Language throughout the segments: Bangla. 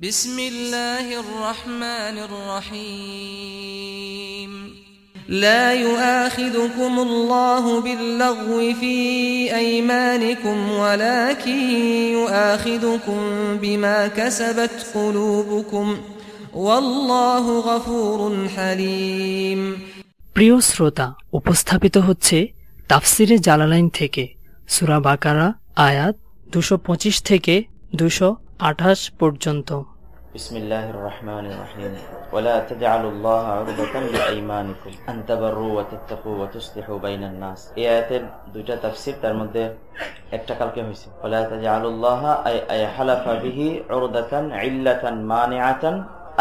بسم الله الرحمن الرحيم لا يؤاخذكم الله باللغو في أيمانكم ولكن يؤاخذكم بما كسبت قلوبكم والله غفور حليم প্রিয় শ্রোতা উপস্থাপিত হচ্ছে তাফসিরে জালালাইন থেকে সুরা বাকারা আয়াত দুশো পঁচিশ থেকে দুশো আঠাশ পর্যন্ত بسم الله الرحمن الرحيم ولا تجعلوا الله عرضة لأيمانكم أن تبروا وتتقوا وتصلحوا بين الناس এই আয়াতের দুইটা তাফসীর তার মধ্যে একটা কালকে হয়েছে ولا تجعلوا الله أي أي حلف به عرضة علة مانعة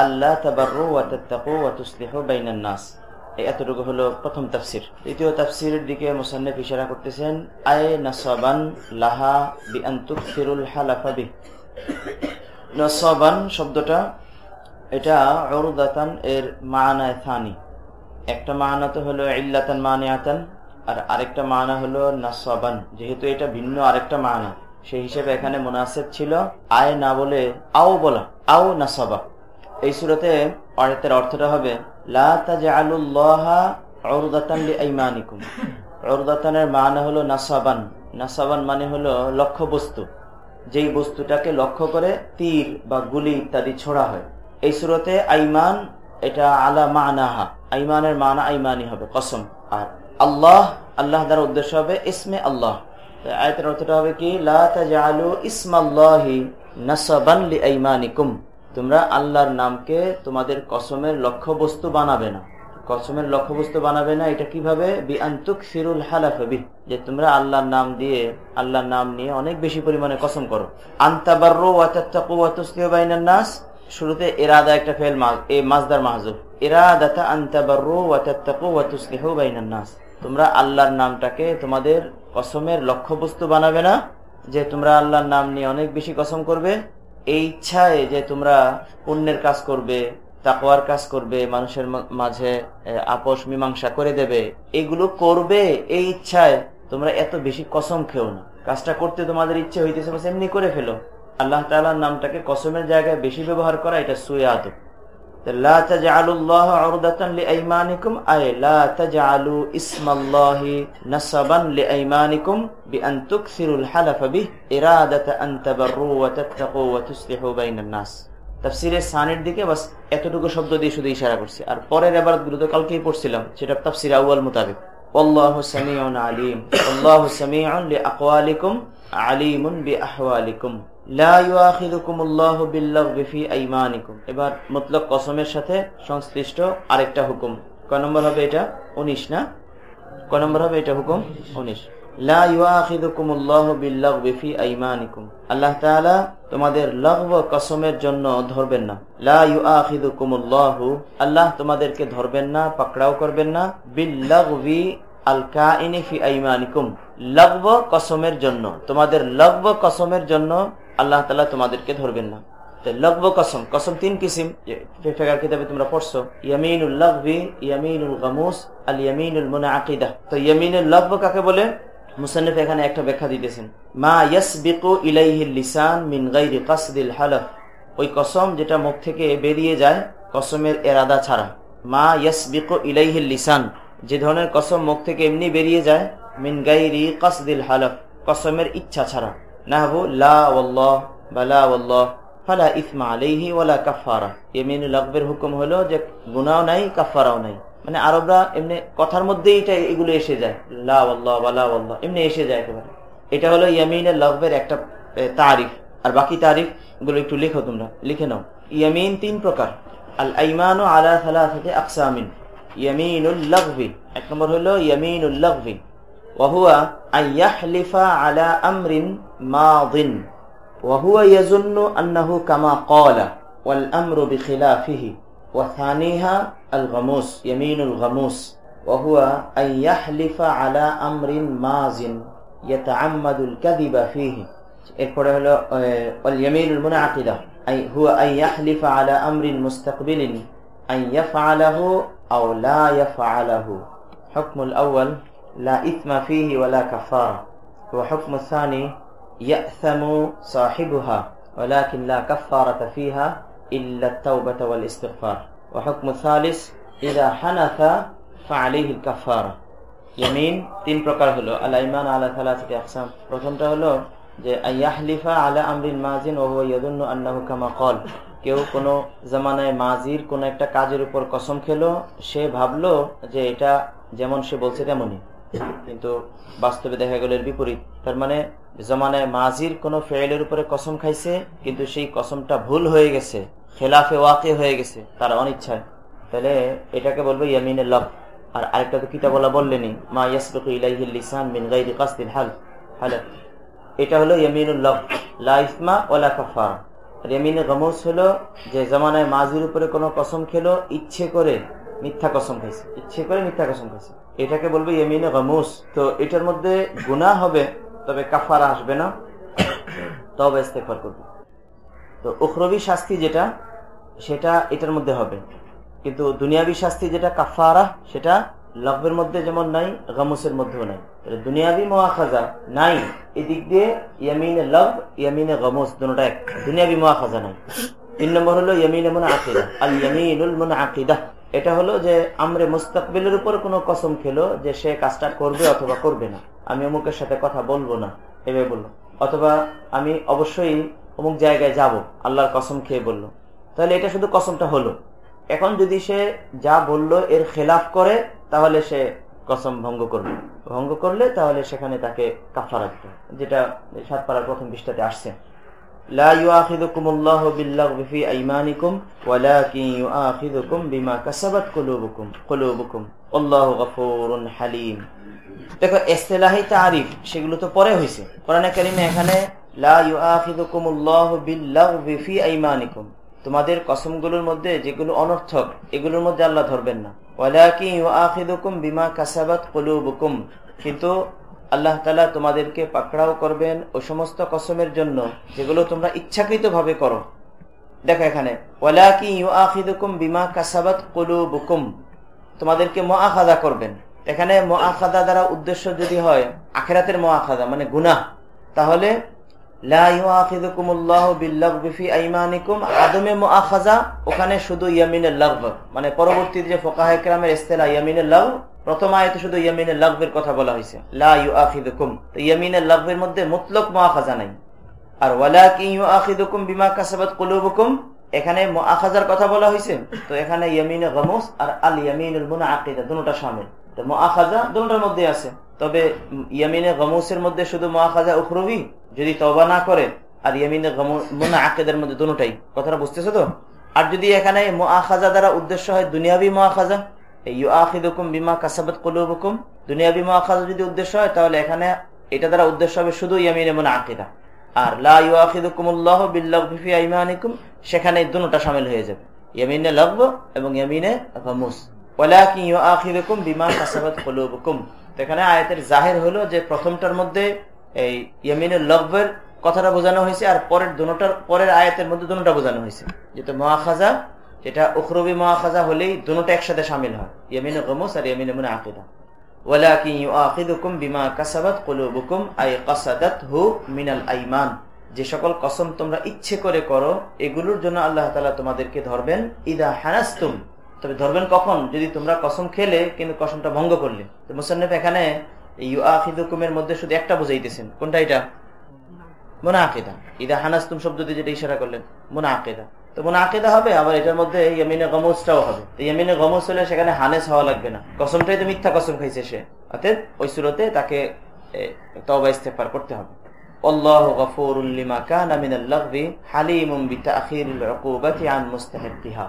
ألا تبروا وتتقوا وتصلحوا بين الناس এই এতটুকু হলো প্রথম তাফসির দ্বিতীয় তাফসিরের দিকে মুসান্নিফ ইশারা করতেছেন আয় নাসাবান লাহা বিআন তুকসিরুল হালাফা বিহ নসবান শব্দটা, এটা অরুদাতান এর মানায় থানি একটা মানা তো হলো ইল্লাতান মানিয়াতান, আর আরেকটা মানা হলো নাসবান। যেহেতু এটা ভিন্ন আরেকটা মানা, সেই হিসেবে এখানে মুনাসেব ছিল আয় না বলে আও বলা, আও নাসবা। এই সুরতে অর্থের অর্থটা হবে, লা তাজআলুল্লাহা মানা হলো নাসাবান। নাসাবান মানে হলো লক্ষ্য বস্তু যেই বস্তুটাকে লক্ষ্য করে তীর বা গুলি ইত্যাদি ছোড়া হয়। এই সুরতে আইমান, এটা আলা মানাহা। আইমানের মানা আইমানি হবে, কসম। আর আল্লাহ আল্লাহ দ্বারা উদ্দেশ্য হবে ইসমে আল্লাহ। আয়তের অর্থটা হবে কি? লালু ইসমাল্লাহি তোমরা আল্লাহর নামকে তোমাদের কসমের লক্ষ্য বস্তু বানাবে না। কসমের লক্ষ্যবস্তু বানাবে না, এটা কীভাবে? বিআন্তুক ফিরুল হালাফবি যে তোমরা আল্লাহর নাম দিয়ে, আল্লাহর নাম নিয়ে অনেক বেশি পরিমাণে কসম করো। আন্তাবার্রু ওয়াতাত্তাকু ওয়াতুসলিহু বাইনান নাস, শুরুতে ইরাদা একটা ফেল এ মাজদার মাহজুব। ওয়াতুসলিহু বাইনান নাস। তোমরা আল্লাহর নামটাকে তোমাদের কসমের লক্ষ্যবস্তু বানাবে না, যে তোমরা আল্লাহর নাম নিয়ে অনেক বেশি কসম করবে। এই ইচ্ছায় যে তোমরা পুণ্যের কাজ করবে তাকওয়ার কাজ করবে, মানুষের মাঝে আপোষ, মীমাংসা করে দেবে। এগুলো করবে এই ইচ্ছায়। তোমরা এত বেশি কসম খেও না। কাজটা করতে তোমাদের ইচ্ছে হইতেছে, বাস এমনি করে ফেলো। আল্লাহ তালার নামটাকে কসমের জায়গায় বেশি ব্যবহার করা, এটা সুয়ে আদব। নাস। তাফসিরের সানের দিকে বাস এতটুকু শব্দ দিয়ে শুধু ইশারা করছি। আর পরের এবারতগুলো তো কালকেই পড়ছিলাম, সেটা তাফসির আউয়াল মোতাবেক। এবার মতলব কসমের সাথে সংশ্লিষ্ট আরেকটা হুকুম। কয় নম্বর হবে এটা? 19 না? কয় নম্বর হবে এটা হুকুম? 19 আল্লাহ তাআলা তোমাদের লাগব কসমের জন্য ধরবেন না। লা ইউআখিযুকুমুল্লাহু আল্লাহ তোমাদেরকে ধরবেন না, পাকড়াও করবেন না। বিল্লাগবি আল কাইনি ফি আইমানিকুম। লাগব কসমের জন্য, তোমাদের লাগব কসমের জন্য আল্লাহ তাআলা তোমাদেরকে ধরবেন না। লগব কসম কসম তিন কিসিম। ফেকার কিতাবে তোমরা পড়ছো। ইয়ামিনুল লাগবি ইয়ামিনুল গামুস আল ইয়ামিনুল মুনাআকিদা তো ইয়ামিনুল লগব কাকে বলে? মুসান্নিফ এখানে একটা ব্যাখ্যা দিতেছেন। মা ইয়াসবিকু ইলাইহিল লিসান মিন গাইরি কাসদিল হালাফ। ওই কসম যেটা মুখ থেকে বেরিয়ে যায়, কসমের এরাদা ছাড়া। মা ইয়াসবিকু ইলাইহিল লিসান। যে ধরনের কসম মুখ থেকে এমনি বেরিয়ে যায়, মিন গাইরি কাসদিল হালাফ। কসমের ইচ্ছা ছাড়া। নাহবু লা ওয়াল্লাহ বা লা ওয়াল্লাহ। ফালা ইসমা আলাইহি ওয়ালা কাফারা ইয়ামিনুল লাগবের হুকুম হলো যে গুনাও নাই কাফারাও নাই। মানে আরবরা এমনি কথার মধ্যেই এটা এগুলো এসে যায় লাহ এমনি এসে যায় একেবারে এটা হলো ইয়ামিনের লভের একটা তারিফ আর বাকি তারিফ গুলো একটু লিখো তোমরা লিখে নাও ইয়ামিন তিন প্রকার আল আইমান ও আলা সালাসাতে আকসামিন ইয়ামিনুল লভি এক নম্বর হলো ইয়ামিনুল লভি ওয়াহুয়া আইয়াহলিফা আলা আমরিন মাদিন وهو يظن أنه كما قال والأمر بخلافه وثانيها الغموس يمين الغموس وهو أن يحلف على أمر ماز يتعمد الكذب فيه এরপরে হলো اليمين المنعقدة أي هو أن يحلف على أمر مستقبل أن يفعله أو لا يفعله حكم الأول لا إثم فيه ولا كفارة وحكم الثاني يأثم صاحبها ولكن لا كفارة فيها إلا التوبة والاستغفار وحكم الثالث إذا حنث فعليه الكفارة ইয়ামিন তিন প্রকার হলো আলা ইমান আলা থালাসিটি আকসাম প্রথমটা হলো যে আয়াহলিফা আলা আমরিন মাজিন ও ইয়াদুন্নু আন্নাহু কামা কল কেউ কোনো জামানায় মাজির কোন একটা কাজের উপর কসম খেলো সে ভাবলো যে এটা যেমন সে বলছে তেমনই কিন্তু বাস্তবে দেখা গেল এর বিপরীত তার মানে জমানায় মাজির কোন ফেয়েলের উপরে কসম খাইছে কিন্তু সেই কসমটা ভুল হয়ে গেছে খেলাফে ওয়াকে হয়ে গেছে, তার অনিচ্ছায়। তাহলে এটাকে বলব ইয়ামিনের লব। আর আরেকটা তো কিতাব বলা বললেনি মা ইয়াসবুকু ইলাইহিল লিসান মিন গায়রি কাসদিন হাল। হাল এটা হলো ইয়ামিনুল লব। লা ইসমা ওয়ালা কাফারা আর ইয়ামিনে গমস হলো যে জামানায় মাজির উপরে কোনো কসম খেলো, ইচ্ছে করে মিথ্যা কসম খাইছে। ইচ্ছে করে মিথ্যা কসম খাইছে। এটাকে বলবে ইয়ামিনে গমুস। তো এটার মধ্যে গুনাহ হবে, তবে কাফারা আসবে না। তবে ইস্তেফার করবে। তো উখরবি শাস্তি যেটা, সেটা এটার মধ্যে হবে। কিন্তু দুনিয়াবি শাস্তি যেটা কাফারা সেটা লব্বের মধ্যে যেমন নাই, গামুসের মধ্যেও নাই। দুনিয়াবি মোয়াখাজা নাই, এদিক দিয়ে ইয়ামিনে লব ইয়ামিনে গামুস দুটা এক। দুনিয়াবি মোয়াখাজা নাই। তিন নম্বর হলো ইয়ামিনে মনে আকিদা আল ইয়ামিনুল মনে আকিদা এটা হলো যে আমরে মুস্তাকবিলের উপর কোনো কসম খেলো যে সে কাজটা করবে অথবা করবে না। আমি অমুকের সাথে কথা বলব না, এভাবে বলল অথবা আমি অবশ্যই অমুক জায়গায় যাব, আল্লাহর কসম খেয়ে বলল। তাহলে এটা শুধু কসমটা হলো। এখন যদি সে যা বলল এর খেলাফ করে, তাহলে সে কসম ভঙ্গ করবে। ভঙ্গ করলে তাহলে সেখানে তাকে কাফা রাখবে যেটা সাতপাড়ার প্রথম পৃষ্ঠাতে আসছে। দেখো, এস্তেলাহি তারিফ, সেগুলো তো পরে হয়েছে কোরআন কারিমে এখানে তোমাদের কসমগুলোর মধ্যে যেগুলো অনর্থক, এগুলোর মধ্যে আল্লাহ ধরবেন না। বিমা কাসাবাত কুলুবুকুম। কিন্তু আল্লাহ তালা তোমাদেরকে পাকড়াও করবেন ও সমস্ত কসমের জন্য যেগুলো তোমরা ইচ্ছাকৃত ভাবে করো। দেখো এখানে বিমা কাসাবাত বুকুম তোমাদেরকে মআখাদা করবেন। এখানে মআখাদা দ্বারা উদ্দেশ্য যদি হয়, আখেরাতের মআখাদা মানে গুনাহ। তাহলে ওখানে শুধু ইয়ামিনের মানে যে ইয়ামিনের প্রথম শুধু ইয়ামিনের কথা বলা হয়েছে। লাফিদুকুম তো ইয়ামিনের লগ্বের মধ্যে মুতলক মহাখাজা নাই। আর ওয়ালাকুম বিমা কাসাবাত এখানে মহাখাজার কথা বলা হয়েছে। তো এখানে ইয়ামিনে গমুস আর আল ইয়ামিনুল মুনা আকিদা সামিল। মহাখাজা দুটার মধ্যে আছে। তবে ইয়ামিনে গমুসের মধ্যে শুধু মহাখাজা উখরবি, যদি তবা না করে, আর ইয়ামিনে মুনা আকিদের মধ্যে দুটাই কথাটা বুঝতেছো তো? আর যদি এখানে মহাখাজা দ্বারা উদ্দেশ্য হয় দুনিয়াবি মহাখাজা বিমা কাসাবাত দুনিয়াবি মহাখাজা যদি উদ্দেশ্য হয়, তাহলে এখানে এটা দ্বারা উদ্দেশ্য হবে শুধু ইয়ামিনে মুনা আকিদা আর লাউআখিদুকুমুল্লাহ বিল্লাহি আইমানিকুম সেখানে দুটা সামিল হয়ে যাবে। ইয়ামিনে লগ্ব এবং ইয়ামিনে গমুস। এখানে আয়াতের জাহের হলো যে প্রথমটার মধ্যে এই ইয়ামিনের লব্বের কথাটা বোঝানো হয়েছে আর পরের দুটার পরের আয়াতের মধ্যে দুটা বোঝানো হয়েছে। যেহেতু মহাখাজা যেটা উখরবি মহাখাজা হলেই দুটা একসাথে সামিল হয়। ইয়ামিনে গমুস আর ইয়ামিনে মুনা আকিদা। যে সকল কসম তোমরা ইচ্ছে করে করো, এগুলোর জন্য আল্লাহ তাআলা তোমাদেরকে ধরবেন, ইদা হানাস্তুম তবে ধরবেন কখন? যদি তোমরা কসম খেলে, কিন্তু কসমটা ভঙ্গ করলে। তো মুসান্নফ এখানে ইউআখিদুকুমের মধ্যে শুধু একটা বুঝাইতেছেন। কোনটা এটা? মোনা আকেদা ইদা হানাস্তুম শব্দ দিয়ে যেটা ইশারা করলেন মোনা আকেদা তো মোনা আকেদা হবে, আবার এটার মধ্যে ইয়ামিনে গমসটাও হবে। ইয়ামিনে গমস হলে সেখানে হানেস হওয়া লাগবে না। কসমটাই তো মিথ্যা কসম খাইছে সে। অতএব ওই সুরতে তাকে তবা ইস্তেফার করতে হবে। আল্লাহ গফুরুল লিমা কানা মিনাল লাগবি হালিমুম বিতাখিরিল উকুবাতি আন মুস্তাহিকিহা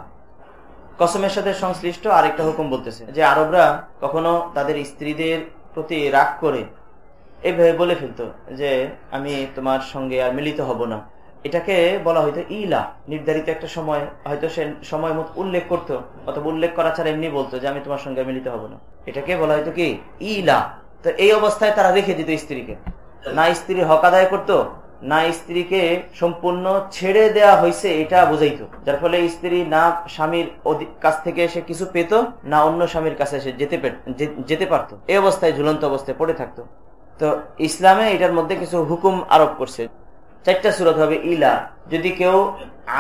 কসমের সাথে সংশ্লিষ্ট আরেকটা হুকুম বলতেছে যে আরবরা কখনো তাদের স্ত্রীদের প্রতি রাগ করে এইভাবে বলে ফেলতো যে আমি তোমার সঙ্গে আর মিলিত হব না। এটাকে বলা হয়তো ইলা, নির্ধারিত একটা সময়। হয়তো সে সময় মতো উল্লেখ করতো, অথবা উল্লেখ করা ছাড়া এমনি বলতো যে আমি তোমার সঙ্গে মিলিত হব না। এটাকে বলা হয়তো কি? ইলা। তো এই অবস্থায় তারা রেখে দিত স্ত্রীকে। না স্ত্রী হক আদায় করতো না স্ত্রীকে সম্পূর্ণ ছেড়ে দেয়া হয়েছে, এটা বুঝাইতো। যার ফলে স্ত্রী না স্বামীর কাছ থেকে এসে কিছু পেত, না অন্য স্বামীর কাছে এসে যেতে যেতে পারতো। এই অবস্থায় ঝুলন্ত অবস্থায় পড়ে থাকতো। তো ইসলামে এটার মধ্যে কিছু হুকুম আরোপ করছে। চারটা সুরত হবে, ইলা, যদি কেউ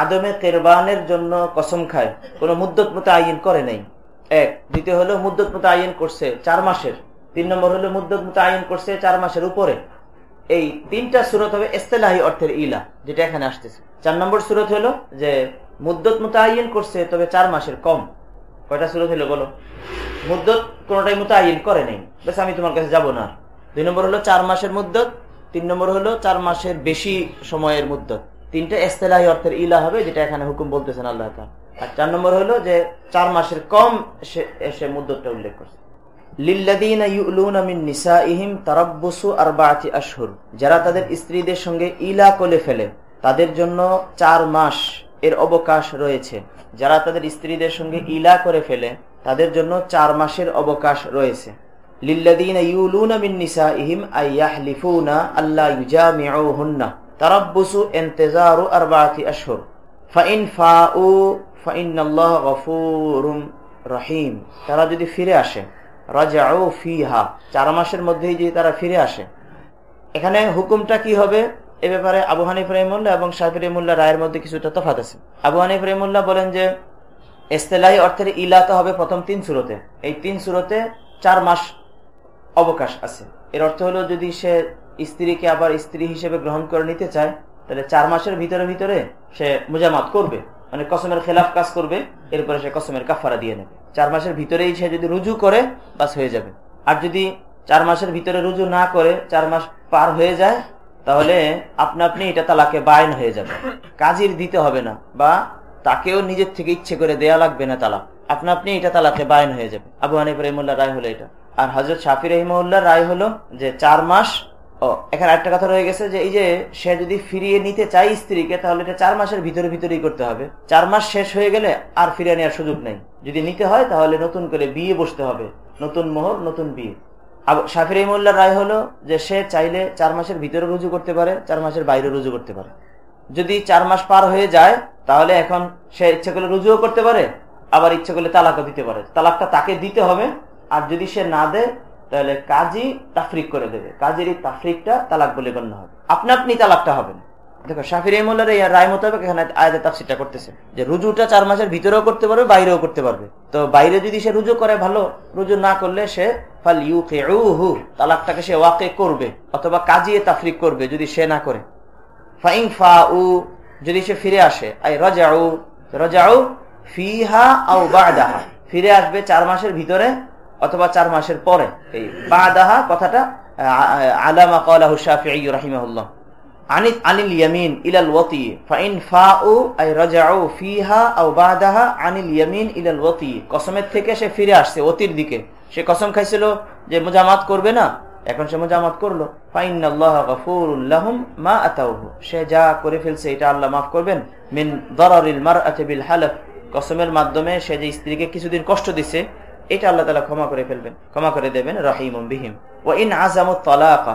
আদমে কেরবানের জন্য কসম খায়, কোনো মুদ্দত মতো আইন করে নাই। এক, দ্বিতীয় হলো মুদ্দত মতো আইন করছে চার মাসের। তিন নম্বর হলো মুদ্দত মতো আইন করছে চার মাসের উপরে। এই তিনটা সুরত হবে এস্তেলাহি অর্থের ইলা, যেটা এখানে আসতেছে। চার নম্বর সুরত হলো যে মুদ্দত মতো করছে, তবে চার মাসের কম। কয়টা সুরত হলো বলো? মুদ্দত কোনটাই মতো করে নেই। বেশ আমি তোমার কাছে যাব না দুই নম্বর হলো চার মাসের মুদ্দত, তিন নম্বর হলো চার মাসের বেশি সময়ের মুদ্দত। তিনটা এস্তেলাহি অর্থের ইলা হবে, যেটা এখানে হুকুম বলতেছেন আল্লাহ আর চার নম্বর হলো যে চার মাসের কম সে মুদ্দতটা উল্লেখ করছে। যারা তাদের স্ত্রীদের সঙ্গে ইলা কোলে ফেলে, তাদের জন্য চার মাস এর অবকাশ রয়েছে। যারা তাদের স্ত্রীদের সঙ্গে ইলা করে ফেলে, তাদের জন্য চার মাসের অবকাশ রয়েছে। লিল্লাদিনা ইউলুনা মিন নিসাইহিম আইয়াহলিফুনা আল্লা ইউজামিউহুন্না। তারাব্বুসু ইনতিজারু আরবাআতি আশহুর। ফাইন ফাউ, ফাইন্নাল্লাহ গফুরুম রহিম। তারা যদি ফিরে আসে রাজাউ ফিহা, চার মাসের মধ্যেই যদি তারা ফিরে আসে। এখানে হুকুমটা কি হবে? এ ব্যাপারে আবু হানিফ রহিমুল্লাহ এবং শাহিফ রহিমুল্লাহ রায়ের মধ্যে কিছুটা তফাত আছে। আবু হানিফ রহিমুল্লাহ বলেন যে এস্তেলাই অর্থের ইলাকা হবে প্রথম তিন সুরতে। এই তিন সুরতে চার মাস অবকাশ আছে। এর অর্থ হলো যদি সে স্ত্রীকে আবার স্ত্রী হিসেবে গ্রহণ করে নিতে চায়, তাহলে চার মাসের ভিতরে ভিতরে সে মুজামাত করবে। মানে কসমের খেলাফ কাজ করবে, এরপরে সে কসমের কাফারা দিয়ে নেবে। চার মাসের ভিতরেই সে যদি রুজু করে, বাস হয়ে যাবে। আর যদি চার মাসের ভিতরে রুজু না করে, চার মাস পার হয়ে যায়, তাহলে আপনা আপনি এটা তালাকে বায়ন হয়ে যাবে। কাজির দিতে হবে না, বা তাকেও নিজের থেকে ইচ্ছে করে দেয়া লাগবে না তালাক। আপনা আপনি এটা তালাকে বায়ন হয়ে যাবে। আবু হানিফ রহিমুল্লাহ রায় হলো এটা। আর হজরত শাফি রহিমুল্লাহ রায় হলো যে, চার মাস ও, এখানে একটা কথা রয়ে গেছে যে এই যে সে যদি ফিরিয়ে নিতে চাই স্ত্রীকে, তাহলে এটা চার মাসের ভিতরে ভিতরেই করতে হবে। চার মাস শেষ হয়ে গেলে আর ফিরিয়ে নেওয়ার সুযোগ নেই। যদি নিতে হয়, তাহলে নতুন করে বিয়ে বসতে হবে। নতুন মোহর, নতুন বিয়ে। শাফির রহিমুল্লাহ রায় হলো যে সে চাইলে চার মাসের ভিতরে রুজু করতে পারে, চার মাসের বাইরে রুজু করতে পারে। যদি চার মাস পার হয়ে যায়, তাহলে এখন সে ইচ্ছা করলে রুজুও করতে পারে, আবার ইচ্ছা করলে তালাকও দিতে পারে। তালাকটা তাকে দিতে হবে, আর যদি সে না দেয় তাহলে কাজী তাফরিক করে দেবে। কাজের এই তাফরিকটা তালাক বলে গণ্য হবে। আপনি আপনি তালাকটা হবে না দেখো শাফির রহমুল্লার এই রায় মোতাবেক এখানে আয়াতে তাফসিরটা করতেছে। যে রুজুটা চার মাসের ভিতরেও করতে পারবে, বাইরেও করতে পারবে। তো বাইরে যদি সে রুজু করে ভালো, রুজু না করলে সে ফাল ইউ হু তালাকটাকে সে ওয়াকে করবে, অথবা কাজিয়ে তাফরিক করবে যদি সে না করে। ফাইং ফা উ যদি সে ফিরে আসে, আই রজাউ রজাউ ফিহা আও বাদাহা। ফিরে আসবে চার মাসের ভিতরে অথবা চার মাসের পরে। এই বাদাহা কথাটা আলামা কালাহু শাফিঈ রাহিমাহুল্লাহ। আনিত আনিল ইয়ামিন ইলাল ওয়াতি, ফাইন ফাউ আই রাজাউ ফিহা আও বাদাহা আনিল ইয়ামিন ইলাল ওয়াতি। কসমের থেকে সে ফিরে আসছে, অতির দিকে। সে কসম খাইছিল যে মুজামাত করবে না, এখন সে মুজামাত করল। ফাইনাল্লাহ গফুরুল্লাহুম মা আতাউহু। সে যা করে ফেলছে, এটা আল্লাহ মাফ করবেন। মিন দরারিল মারআতি বিল হালফ কসমের মাধ্যমে সে যে স্ত্রীকে কিছুদিন কষ্ট দিছে এটা আল্লাহ তালা ক্ষমা করে ফেলবেন, ক্ষমা করে দেবেন রাহিম বিহিম। ও ইন আজামত তলাকা,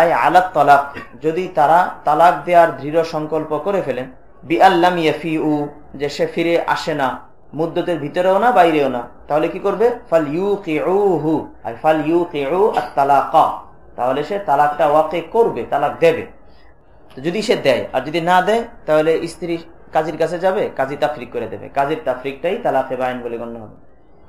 আই আলাত তলাক, যদি তারা তালাক দেওয়ার দৃঢ় সংকল্প করে ফেলেন বি আল্লাম ইয়াফি উ যে সে ফিরে আসে না মুদ্দতের ভিতরেও না, বাইরেও না, তাহলে কি করবে? ফাল ইউ কে হু আর ফাল ইউ আর তালাকা তাহলে সে তালাকটা ওয়াকে করবে, তালাক দেবে। যদি সে দেয়, আর যদি না দেয়, তাহলে স্ত্রী কাজীর কাছে যাবে, কাজী তাফরিক করে দেবে। কাজীর তাফরিকটাই তালাকে বাইন বলে গণ্য হবে।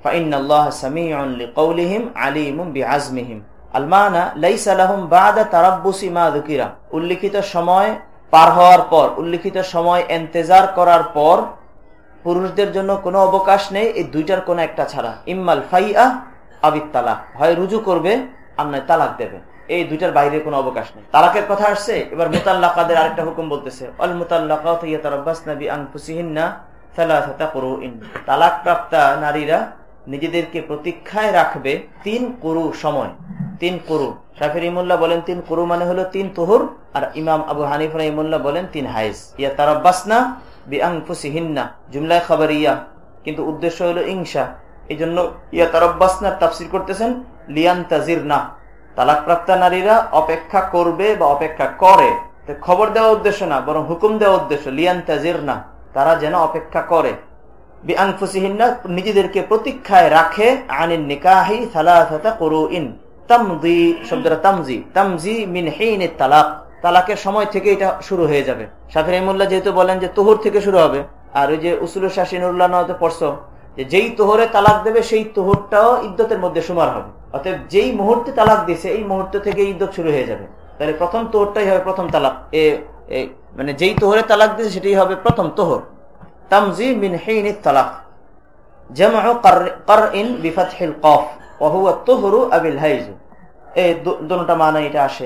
فإن الله سميع لقولهم عليم بعزمهم আলমানা লাইসা লাহুম বাদা তারাব্বুসি মা যুকিরা উল্লিখিত সময় পার হওয়ার পর উল্লিখিত সময় এন্তেজার করার পর পুরুষদের জন্য কোনো অবকাশ নেই এই দুইটার কোনো একটা ছাড়া ইম্মাল ফাইয়া আবিত তালাক হয় রুজু করবে আর নয় তালাক দেবে এই দুইটার বাইরে কোনো অবকাশ নেই তালাকের কথা আসছে এবার মুতাল্লাকাদের আরেকটা হুকুম বলতেছে অল মুতাল্লাকাত ইয়াতারাব্বাসনা বিআনফুসিহিন্না সালাসাতা কুরুইন তালাক প্রাপ্তা নারীরা নিজেদেরকে প্রতীক্ষায় রাখবে তিন কুরু সময়। তিন কুরু। শাফির বলেন তিন কুরু মানে হলো তিন তুহুর, আর ইমাম আবু হানিফ ইমুল্লাহ বলেন তিন হাইস ইয়া তারাব্বাসনা বিআংফুসিহিন্না জুমলায় ইয়া কিন্তু উদ্দেশ্য হলো ইংসা এই জন্য ইয়া তারাব্বাসনার তাফসির করতেছেন লিয়ান তাজির না তালাকপ্রাপ্তা নারীরা অপেক্ষা করবে বা অপেক্ষা করে। খবর দেওয়া উদ্দেশ্য না, বরং হুকুম দেওয়া উদ্দেশ্য লিয়ান তাজির না তারা যেন অপেক্ষা করে। নিজেদেরকে প্রতীক্ষায় রাখে, আনিন নিকাহি সালাসাতা করু তামজি তামজি তামজি মিন হেইন তালাক, তালাকের সময় থেকে এটা শুরু হয়ে যাবে। শাফি রহিমুল্লাহ যেহেতু বলেন যে তোহর থেকে শুরু হবে, আর ওই যে উসুল শাহিনুল্লাহ পড়ছো, যে যেই তোহরে তালাক দেবে, সেই তোহরটাও ইদ্যতের মধ্যে সুমার হবে। অতএব যেই মুহূর্তে তালাক দিছে, এই মুহূর্ত থেকে ইদ্যত শুরু হয়ে যাবে। তাহলে প্রথম তোহরটাই হবে প্রথম তালাক। এ মানে যেই তোহরে তালাক দিছে, সেটাই হবে প্রথম তোহর। তামজি মিন হেইন তালাক জামু কারইন বিফাতহিল কফ এই মানে এটা আসে